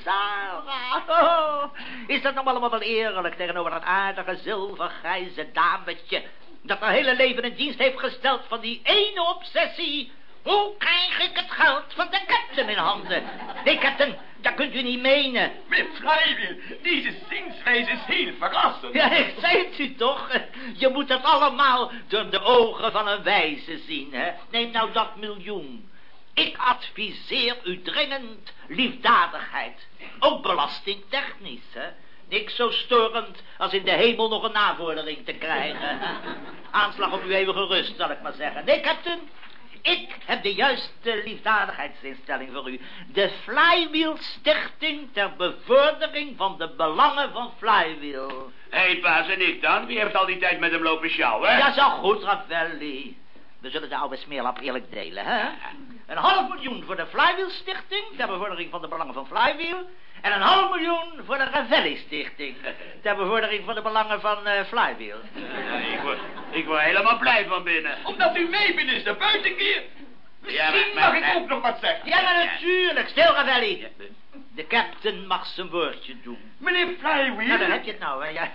Sarah. Oh, is dat nog allemaal wel eerlijk tegenover dat aardige zilvergrijze dametje... dat haar hele leven in dienst heeft gesteld van die ene obsessie... Hoe krijg ik het geld van de captain in handen? Nee, captain, dat kunt u niet menen.
Met vrijwil, deze zienswijze is heel verrassend.
Ja, ik zei het u toch. Je moet het allemaal door de ogen van een wijze zien, hè. Neem nou dat miljoen. Ik adviseer u dringend liefdadigheid. Ook belastingtechnisch, hè. Niks zo storend als in de hemel nog een navordering te krijgen. [laughs] Aanslag op uw eeuwige rust, zal ik maar zeggen. Nee, captain, ik heb de juiste liefdadigheidsinstelling voor u. De Flywheel Stichting ter bevordering van de belangen van Flywheel.
Hé, hey, baas, en ik dan? Wie heeft al die tijd met hem lopen sjouwen?
Ja, zo goed, Ravelli. We zullen de oude smeerlap eerlijk delen, hè? Een half miljoen voor de Flywheel Stichting ter bevordering van de belangen van Flywheel. En een half miljoen voor de Ravelli Stichting ter bevordering van de belangen van eh, Flywheel.
Ja, ik, word, ik word helemaal blij van binnen.
Omdat u mee bent is de buitenkeer.
Ja,
Misschien
maar-
mag ik ook nog wat zeggen.
Ja, maar natuurlijk. Stil, Ravelli. De captain mag zijn woordje doen.
Meneer Flywheel.
Nou, daar heb je het nou, hè. Ja.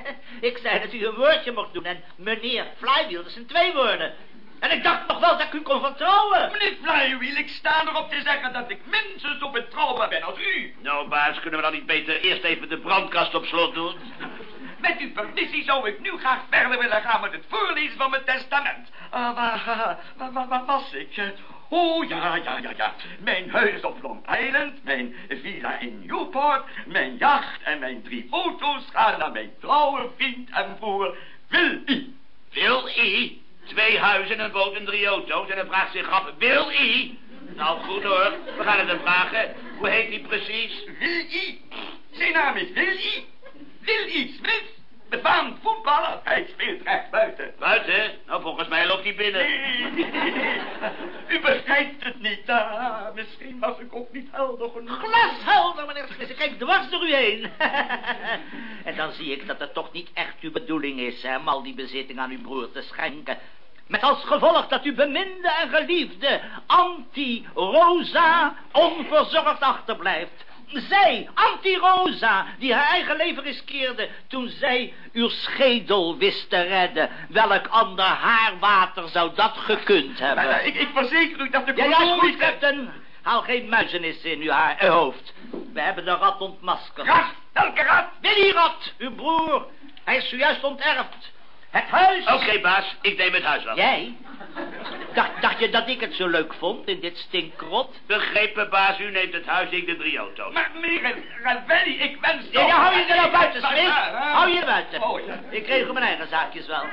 [laughs] ik zei dat u een woordje mocht doen. En meneer Flywheel, dat zijn twee woorden. En ik dacht nog wel dat ik u kon vertrouwen.
Meneer Flywheel, ik sta erop te zeggen dat ik minstens zo betrouwbaar ben als u.
Nou, baas, kunnen we dan niet beter eerst even de brandkast op slot doen?
Met uw permissie zou ik nu graag verder willen gaan met het voorlezen van mijn testament. Ah, waar, waar, waar, waar was ik? Eh, Oh, ja, ja, ja, ja. Mijn huis op Long Island, mijn villa in Newport, mijn jacht en mijn drie auto's gaan naar mijn trouwe vriend en broer Willy.
Wil I? Twee huizen, een boot en drie auto's. En dan vraagt zich af, wil I? Nou, goed hoor. We gaan het hem vragen. Hoe heet hij precies?
Willy. Zijn naam is Willy. Willy Smith. Befaamd voetballer. Hij speelt recht buiten.
Buiten? Nou, volgens mij loopt hij binnen.
U begrijpt het niet. Ah, misschien was ik ook niet helder genoeg.
Glashelder, meneer Smith. Ik kijk dwars door u heen. [laughs] en dan zie ik dat het toch niet echt uw bedoeling is... Hè, om al die bezitting aan uw broer te schenken. Met als gevolg dat uw beminde en geliefde anti-Rosa onverzorgd achterblijft. Zij, anti-Rosa, die haar eigen leven riskeerde... toen zij uw schedel wist te redden. Welk ander haarwater zou dat gekund hebben?
Maar, eh, ik, ik verzeker u dat de
Ja, ja, goed, captain. Haal geen muizenissen in uw haar, uw hoofd. We hebben de rat ontmaskerd.
Rat, welke rat?
Willy Rat, uw broer. Hij is zojuist onterfd. Het huis...
Oké, baas, ik neem het huis af.
Jij? Dacht, dacht je dat ik het zo leuk vond in dit stinkrot?
Begrepen, baas, u neemt het huis, ik de drie auto's.
Maar meneer Ravelli, ik wens
Ja, ja, hou je er nou buiten, Smit. Hou je er buiten.
Oh, ja.
Ik regel mijn eigen zaakjes wel.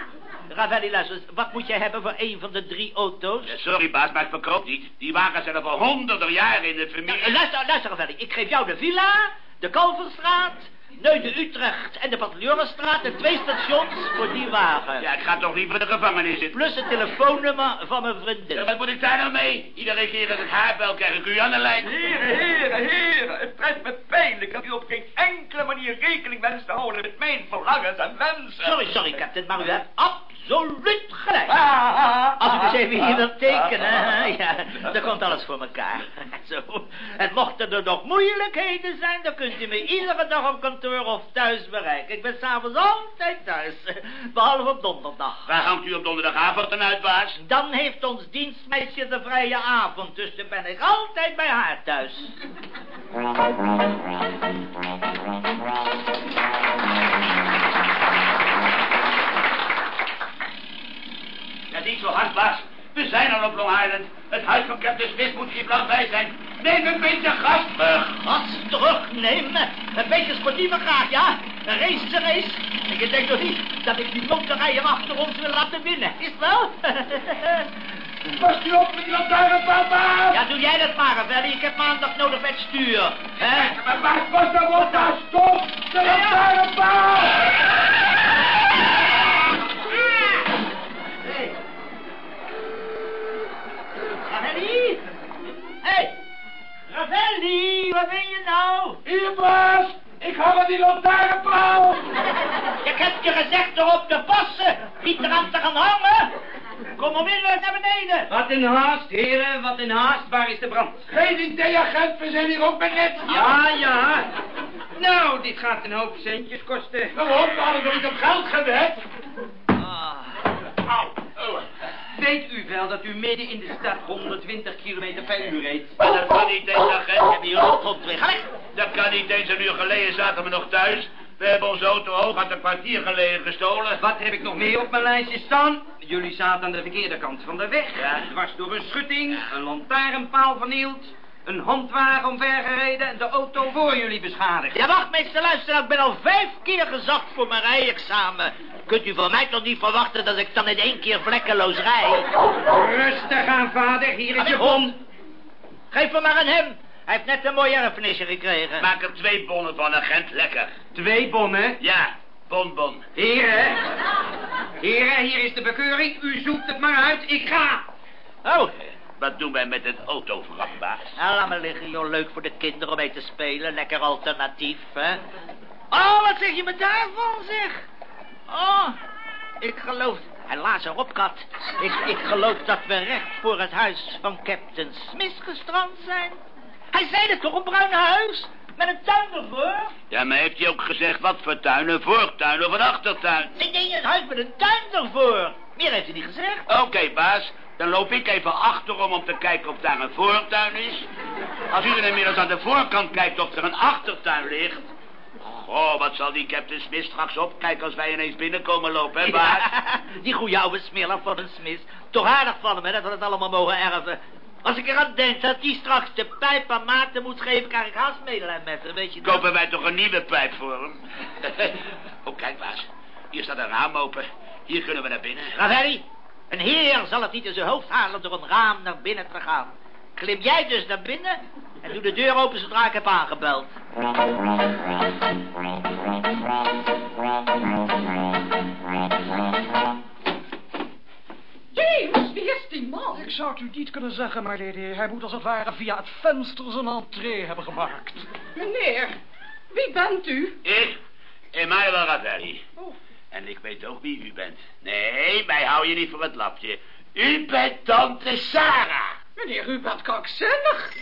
Ravelli, luister. Wat moet jij hebben voor een van de drie auto's?
Ja, sorry, baas, maar ik verkoop niet. Die wagens zijn er al honderden jaren in de
Ja,
familie.
luister, luister, Ravelli. Ik geef jou de villa, de Kalverstraat, Neude Utrecht en de Patrouilleurstraat en twee stations voor die wagen.
Ja, ik ga toch liever de gevangenis in.
Plus het telefoonnummer van mijn
Ja,
vriendin.
wat moet ik daar nou mee? Iedere keer dat ik haar bel, krijg ik u aan de lijn.
Heren, heren, heren, het treft me pijnlijk dat u op geen enkele manier rekening wenst te houden met mijn verlangens en wensen.
Sorry, sorry, captain, maar u hebt absoluut gelijk.
Ah,
Als u dus even hier wilt tekenen, ja, dan komt alles voor elkaar. Zo. En mochten er nog moeilijkheden zijn, dan kunt u me iedere dag op kantoor of thuis bereiken. Ik ben s'avonds altijd thuis, behalve op donderdag.
Waar hangt u op donderdagavond dan uit, baas?
Dan heeft ons dienstmeisje de vrije avond, dus dan ben ik altijd bij haar thuis. [laughs]
Ja, niet zo hard, baas. We zijn al op Long Island. Het huis van Captain Smith moet hier vlakbij zijn. Neem een beetje gas terug.
Gas terugnemen. Een beetje sportiever graag, ja? Een race is een race. En je denkt toch niet dat ik die motorrijder achter ons wil laten winnen, is het wel? [laughs]
Pas u op met die lantaarnpaal, baas.
ja, doe jij dat maar, Ravelli. Ik heb maandag nodig met het stuur. Hè?
Maar pas nou op. Stop. De lantaarnpaal. [laughs]
Ravelli? Hé! Hey. Ravelli, waar ben je nou?
Hier, baas. Ik hang aan die lantaarnpaal. [laughs]
Ik heb je gezegd erop te passen. Niet eraan te gaan hangen. Kom onmiddellijk naar beneden.
Wat een haast, heren, wat een haast. Waar is de brand?
Geen idee, agent. We zijn hier ook met net.
Ja, ja. Nou, dit gaat een hoop centjes kosten.
Waarom? We hadden nog niet op geld gewet.
Weet u wel dat u midden in de stad 120 km per uur reed?
Maar dat kan niet eens, agent.
Heb je je rotgrond weggelegd?
Dat kan niet eens. Een uur geleden zaten we nog thuis. We hebben onze auto hoog uit een kwartier geleden gestolen.
Wat heb ik nog meer op mijn lijstje staan? Jullie zaten aan de verkeerde kant van de weg.
Ja.
Dwars door een schutting, een lantaarnpaal vernield, een handwagen omvergereden en de auto voor jullie beschadigd.
Ja, wacht, meester, luister. Ik ben al vijf keer gezakt voor mijn rijexamen. Kunt u van mij toch niet verwachten dat ik dan in één keer vlekkeloos rij?
Rustig aan, vader. Hier is je bon.
Geef hem maar aan hem. Hij heeft net een mooi erfenisje gekregen.
Maak er twee bonnen van, agent. Lekker.
Twee bonnen.
Ja, bonbon.
Heren. Heren, hier is de bekeuring. U zoekt het maar uit. Ik ga.
Oh,
Wat doen wij met het autovrak, baas?
nou, laat me liggen, joh. Leuk voor de kinderen om mee te spelen. Lekker alternatief, hè. Oh, wat zeg je me daarvan, zeg? Oh, ik geloof... Helaas erop, kat. Ik, ik geloof dat we recht voor het huis van Captain Smith gestrand zijn. Hij zei het toch, een bruin huis? Met een tuin ervoor?
Ja, maar heeft hij ook gezegd wat voor tuin? Een voortuin of een achtertuin?
Ik denk een huis met een tuin ervoor. Meer heeft hij niet gezegd.
Oké, baas. Dan loop ik even achterom om te kijken of daar een voortuin is. Als u dan inmiddels aan de voorkant kijkt of er een achtertuin ligt... Goh, wat zal die Captain Smith straks opkijken als wij ineens binnenkomen lopen, hè, baas?
Ja, [laughs] die goeie oude smeerlap van een Smith. Toch aardig van hem, hè, dat we het allemaal mogen erven. Als ik eraan denk dat die straks de pijp aan maten moet geven... krijg ik haast medelijden met hem, weet je dat?
Kopen wij toch een nieuwe pijp voor hem? [laughs] oh, kijk, baas. Hier staat een raam open. Hier kunnen we naar binnen.
Ravelli, een heer zal het niet in zijn hoofd halen door een raam naar binnen te gaan. Klim jij dus naar binnen en doe de deur open zodra ik heb aangebeld.
James, wie is die man?
Ik zou het u niet kunnen zeggen, maar lady. Hij moet als het ware via het venster zijn entree hebben gemaakt.
Meneer, wie bent u?
Ik, Emanuel Ravelli.
Oh.
En ik weet ook wie u bent. Nee, mij hou je niet voor het lapje. U bent tante Sarah.
Meneer, u bent krankzinnig.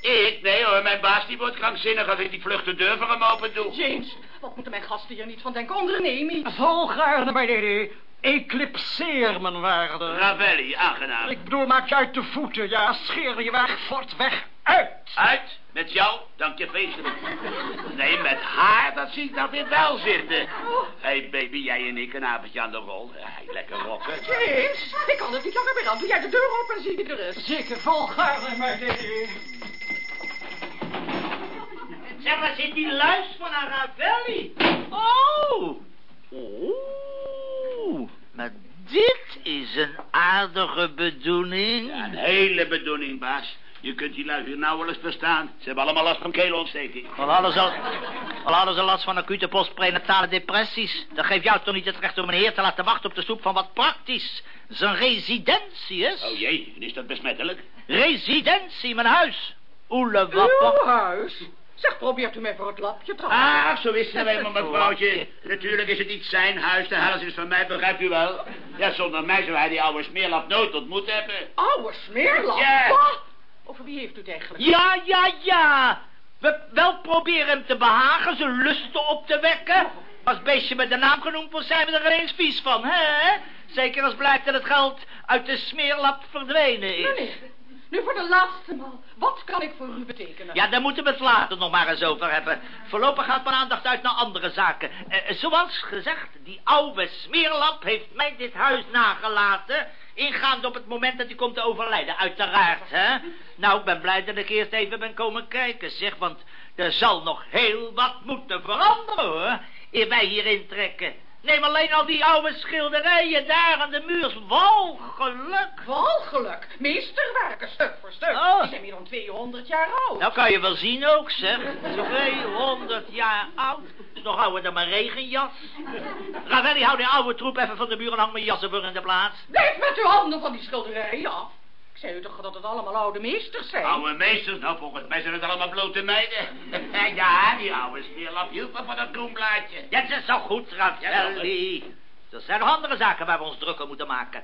Ik? Nee hoor, mijn baas die wordt krankzinnig als ik die vlucht de deur voor hem open doe.
James, wat moeten mijn gasten hier niet van denken? Onderneem iets.
Volgaarde, lady. Eclipseer, mijn waarde.
Ravelli, aangenaam.
Ik bedoel, maak je uit de voeten. Ja, scheer je weg, fort weg, uit.
Uit, met jou, dank je feestelijk. Nee, met haar, dat zie ik dan weer wel zitten. Hé hey baby, jij en ik een avondje aan de rol. Hey, lekker rocken.
James, ik kan het niet langer meer aan. Doe jij de deur open en zie er is.
Zeker volgaarde, my lady.
Zeg, waar zit die luis van haar Ravelli? Oh! Oh! aardige bedoeling.
Ja, een hele bedoeling, baas. Je kunt die lui hier nauwelijks verstaan. Ze hebben allemaal last van keelontsteking.
Al hadden ze, al, hadden ze last van acute postprenatale depressies. Dat geeft jou toch niet het recht om een heer te laten wachten op de soep van wat praktisch. Zijn residentie is.
Oh jee, en is dat besmettelijk?
Residentie, mijn huis. Oele
Uw
wapper.
huis. Zeg, probeert u mij voor het lapje te houden?
Ah, zo is het nou eenmaal, mevrouwtje. Natuurlijk is het niet zijn huis, de helft is van mij, begrijpt u wel? Ja, zonder mij zou hij die oude smeerlap nooit ontmoet hebben.
Oude smeerlap.
Ja.
Wat? Over wie heeft u het eigenlijk?
Ja, ja, ja. We wel proberen hem te behagen, zijn lusten op te wekken. Als beestje met de naam genoemd wordt, zijn we er ineens vies van, hè? Zeker als blijkt dat het geld uit de smeerlap verdwenen is.
Meneer, nu voor de laatste maal. Wat kan ik voor u betekenen?
Ja, daar moeten we het later nog maar eens over hebben. Voorlopig gaat mijn aandacht uit naar andere zaken. Eh, zoals gezegd, die oude smeerlap heeft mij dit huis nagelaten... ingaande op het moment dat hij komt te overlijden, uiteraard, hè? Nou, ik ben blij dat ik eerst even ben komen kijken, zeg... want er zal nog heel wat moeten veranderen, hoor... eer wij hier intrekken. Neem alleen al die oude schilderijen daar aan de muur. Walgelijk.
Walgelijk. Meesterwerken, stuk voor stuk.
Oh.
Die zijn meer dan 200 jaar oud.
Nou kan je wel zien ook, zeg. 200 jaar oud. Is nog ouder dan mijn regenjas. Ravelli, hou die oude troep even van de muur en hang mijn jassen voor in de plaats.
Blijf met uw handen van die schilderijen af. Ik zei u toch dat het allemaal oude meesters zijn?
Oude meesters, nou volgens mij zijn het allemaal blote meiden. [laughs] ja, die oude smeerlap hield me van dat bloemblaadje.
Dat is zo goed, Ravelli. Er zijn nog andere zaken waar we ons druk om moeten maken.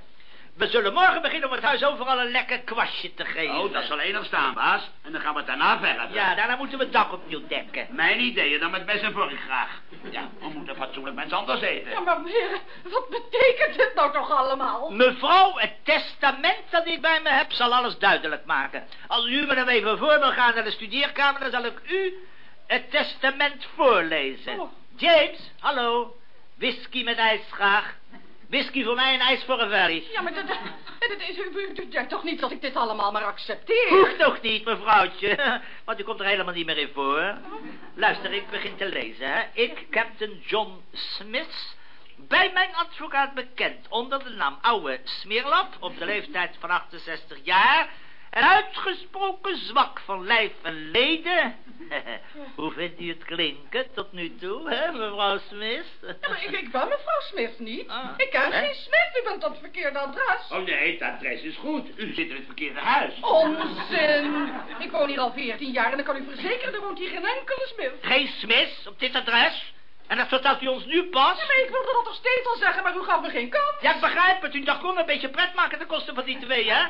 We zullen morgen beginnen om het huis overal een lekker kwastje te geven.
Oh, dat zal één nog staan, baas. En dan gaan we het daarna verven.
Ja, daarna moeten we het dak opnieuw dekken.
Mijn ideeën dan met mes en vork graag. Ja, we moeten fatsoenlijk mensen anders eten.
Ja, maar meneer, wat betekent dit nou toch allemaal?
Mevrouw, het testament dat ik bij me heb zal alles duidelijk maken. Als u me dan even voor wil gaan naar de studeerkamer, dan zal ik u het testament voorlezen.
Oh.
James, hallo. Whisky met ijs graag. Whisky voor mij en ijs voor een verrie.
Ja, maar dat, dat, is toch niet dat ik dit allemaal maar accepteer?
Hoeft toch niet, mevrouwtje. [laughs] Want u komt er helemaal niet meer in voor. Luister, ik begin te lezen, hè. Ik, Captain John Smith, bij mijn advocaat bekend onder de naam Oude Smeerlap, op de leeftijd van 68 jaar, en uitgesproken zwak van lijf en leden. [laughs] Hoe vindt u het klinken tot nu toe, hè, mevrouw Smith?
Ja, maar ik, ik ben mevrouw Smith niet.
Ah.
ik ken
Hè?
geen Smith, u bent op het verkeerde adres.
Oh nee, het adres is goed. U zit in het verkeerde huis.
Onzin. Ik woon hier al 14 jaar en ik kan u verzekeren, er woont hier geen enkele Smith.
Geen Smith op dit adres? En dat vertelt u ons nu pas?
Ja, maar ik wilde dat toch steeds al zeggen, maar u gaf me geen kans.
Ja, ik begrijp het. U dacht gewoon een beetje pret maken ten koste van die twee, hè?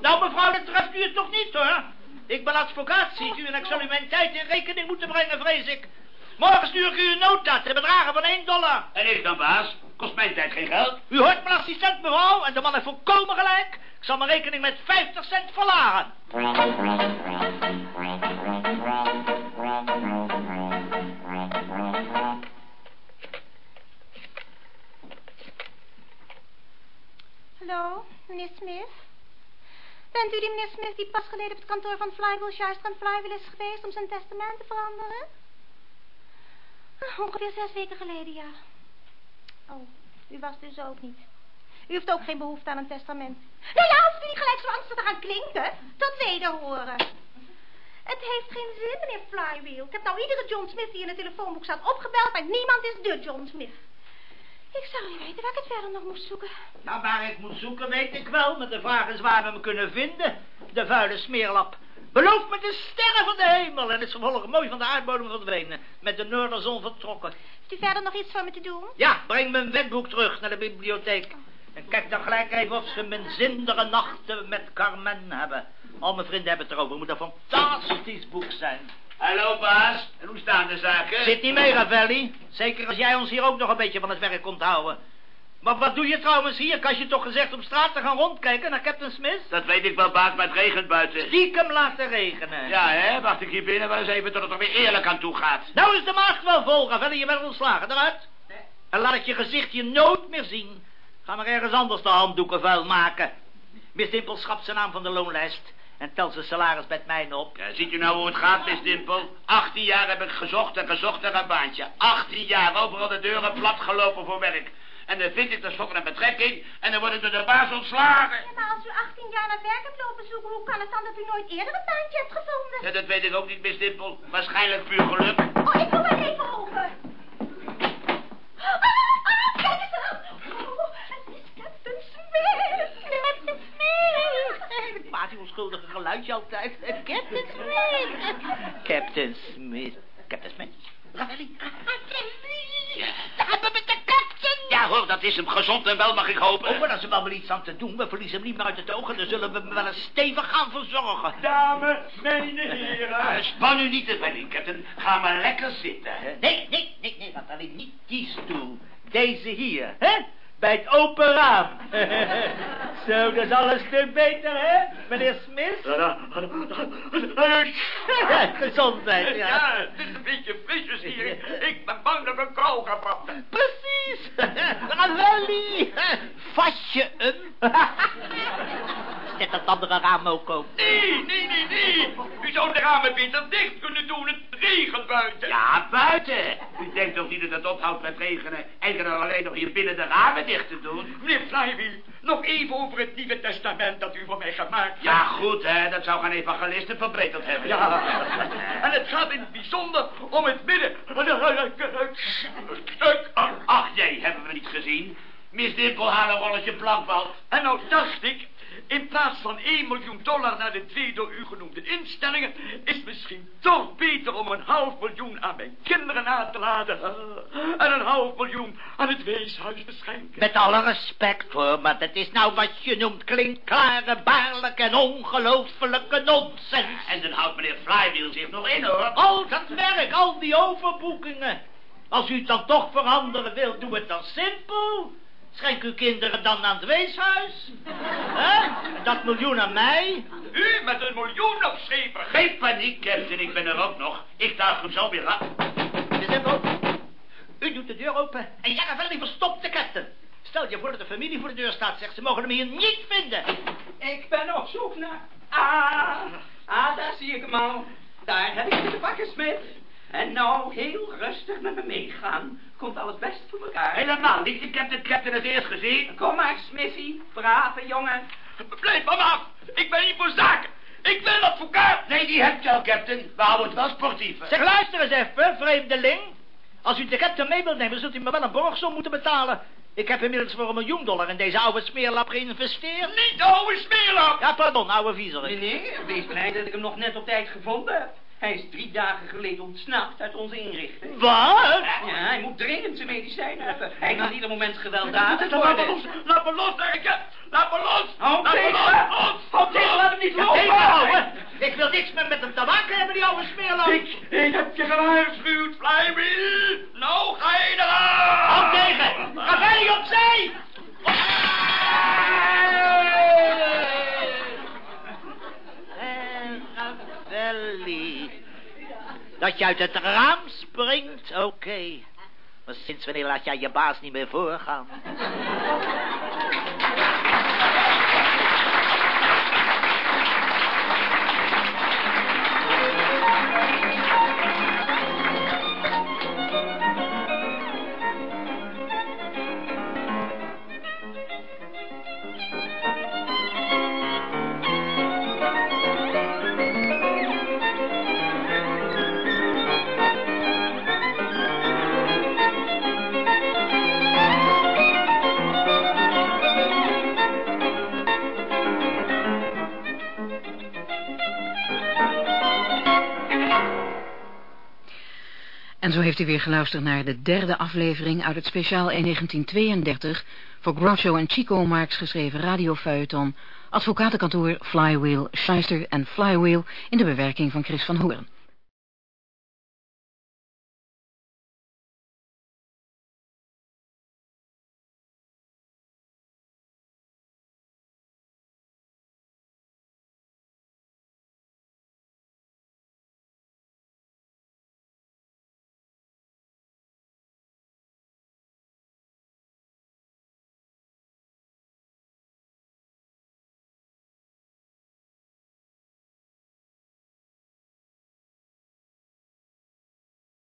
Nou, mevrouw, dat treft u het toch niet, hoor? Ik ben advocaat, ziet u, en ik zal u mijn tijd in rekening moeten brengen, vrees ik. Morgen stuur ik u een nota ter bedragen van 1 dollar.
En ik dan, baas? Kost mijn tijd geen geld?
U hoort mijn assistent, mevrouw, en de man heeft volkomen gelijk. Ik zal mijn rekening met 50 cent verlagen.
Meneer Smith? Bent u die meneer Smith die pas geleden op het kantoor van Flywheel Schuister en Flywheel is geweest om zijn testament te veranderen? Ah, Ongeveer zes weken geleden, ja. Oh, u was dus ook niet. U heeft ook geen behoefte aan een testament. Nou ja, hoeft u niet gelijk zo angstig te gaan klinken. Tot wederhoren. Het heeft geen zin, meneer Flywheel. Ik heb nou iedere John Smith die in het telefoonboek staat opgebeld, maar niemand is de John Smith. Ik zou niet weten waar ik het verder nog moest zoeken.
Nou, waar ik moet zoeken, weet ik wel. Maar de vraag is waar we hem kunnen vinden. De vuile smeerlap. Beloof me de sterren van de hemel. En is vervolgens mooi van de aardbodem verdwenen. Met de noorderzon vertrokken.
Heeft u verder nog iets voor me te doen?
Ja, breng mijn wetboek terug naar de bibliotheek. En kijk dan gelijk even of ze mijn zindere nachten met Carmen hebben. Al mijn vrienden hebben het erover. Het moet een fantastisch boek zijn.
Hallo, baas. En hoe staan de zaken?
Zit niet mee, Ravelli. Zeker als jij ons hier ook nog een beetje van het werk komt houden. Maar wat doe je trouwens hier? Kan je toch gezegd op straat te gaan rondkijken naar Captain Smith?
Dat weet ik wel, baas, maar het regent buiten.
Stiekem laten regenen.
Ja, hè? Wacht ik hier binnen wel eens even tot het er weer eerlijk aan toe gaat.
Nou is de maagd wel vol, Ravelli. Je bent ontslagen. Eruit. En laat ik je gezichtje nooit meer zien. Ga maar ergens anders de handdoeken vuil maken. Miss Dimpel schapt zijn naam van de loonlijst. En telt zijn salaris met mij op.
Ja, ziet u nou hoe het gaat, Miss Dimpel? 18 jaar heb ik gezocht en gezocht naar een baantje. 18 jaar overal de deuren plat gelopen voor werk. En dan vind ik tenslotte een betrekking en dan word ik door de baas ontslagen.
Ja, maar als u 18 jaar naar werk hebt lopen zoeken, hoe kan het dan dat u nooit eerder een baantje hebt gevonden?
Ja, dat weet ik ook niet, Miss Dimple. Waarschijnlijk puur geluk.
Oh, ik doe maar even open. Ah, ah, kijk eens aan. Smith.
Ik maak die onschuldige geluidje altijd. [laughs] Captain Smith. Captain Smith. Captain Smith. Ravelli.
Ja.
Daar hebben we de captain.
Ja hoor, dat is hem gezond en wel, mag ik hopen.
Oh, maar is er wel wel iets aan te doen. We verliezen hem niet meer uit het oog en dan zullen we hem wel eens stevig gaan verzorgen.
Dames, mijn heren.
Ah, Span u niet te veel in, captain. Ga maar lekker zitten.
Nee, nee, nee, nee, wat alleen niet die stoel. Deze hier, hè? Bij het open raam. [laughs] Zo, dat is al een stuk beter, hè, meneer Smith? Gezondheid, ja.
Ja, het is een beetje frisjes hier. Ik ben bang dat ik een kou ga vatten.
Precies. [laughs] Ravelli. Vast je hem. [laughs] Zet dat andere raam ook open.
Nee, nee, nee, nee. U zou de ramen beter dicht kunnen doen. Het regent buiten.
Ja, buiten. U denkt toch niet dat het ophoudt met regenen... en alleen nog hier binnen de ramen dicht te doen?
Meneer Flywheel, nog even over het Nieuwe Testament dat u voor mij gemaakt hebt.
Ja, goed, hè. Dat zou gaan evangelisten verbeterd hebben.
Ja, en het gaat in het bijzonder om het midden...
Ach, nee, hebben we niet gezien. Miss Dimple haar een rolletje.
En nou dacht ik, in plaats van 1 miljoen dollar naar de twee door u genoemde instellingen... is het misschien toch beter om een half miljoen aan mijn kinderen na te laten... en een half miljoen aan het weeshuis te schenken.
Met alle respect hoor, maar dat is nou wat je noemt klinkklare, baarlijke en ongelooflijke nonsens.
En dan houdt meneer Flywheel zich nog in, hoor.
Al dat werk, al die overboekingen. Als u het dan toch veranderen wilt, doe het dan simpel. Schenk uw kinderen dan aan het weeshuis. Hè? Dat miljoen aan mij.
U met een miljoen op schepen.
Geen paniek, captain. Ik ben er ook nog. Ik daag hem zo weer aan.
De simpel. U doet de deur open en jij verder verstopt de captain. Stel je voor dat de familie voor de deur staat, zegt ze mogen hem hier niet vinden.
Ik ben op zoek naar... Ah, ah, daar zie ik hem al. Daar heb ik te pakken, Smith. En nou heel rustig met me meegaan. Komt alles best voor elkaar.
Helemaal niet. Ik heb de captain het eerst gezien.
Kom maar, Smithy. Brave jongen.
Blijf van me af. Ik ben hier voor zaken. Ik ben een advocaat.
Nee, die hebt je al, captain. We houden het wel sportief.
Zeg, luister eens even, vreemdeling. Als u de captain mee wilt nemen, zult u me wel een borgsom moeten betalen. Ik heb inmiddels voor een miljoen dollar in deze oude smeerlap geïnvesteerd.
Niet de oude smeerlap.
Ja, pardon, oude viezerik.
Meneer, wees blij dat ik hem nog net op tijd gevonden heb. Hij is drie dagen geleden ontsnapt uit onze inrichting.
Wat?
Ja, hij moet dringend zijn medicijnen hebben. Hij kan ieder moment gewelddadig
Laat me los.
worden.
Laat me los. Laat me los.
Hou
Laat me los.
Hou tegen, laat hem niet lopen.
Ik wil niks meer met hem te maken hebben, die oude smeerlap.
Ik, ik heb je gewaarschuwd, Flywheel. Nou ga je eraan.
Hou tegen. Ga verder opzij. Ravelli. Dat je uit het raam springt, oké. Maar sinds wanneer laat jij je baas niet meer voorgaan? [laughs]
En zo heeft u weer geluisterd naar de derde aflevering uit het speciaal in 1932 voor Groucho en Chico Marx geschreven radiofeuilleton Advocatenkantoor Flywheel, Shyster en Flywheel in de bewerking van Chris van Hoorn.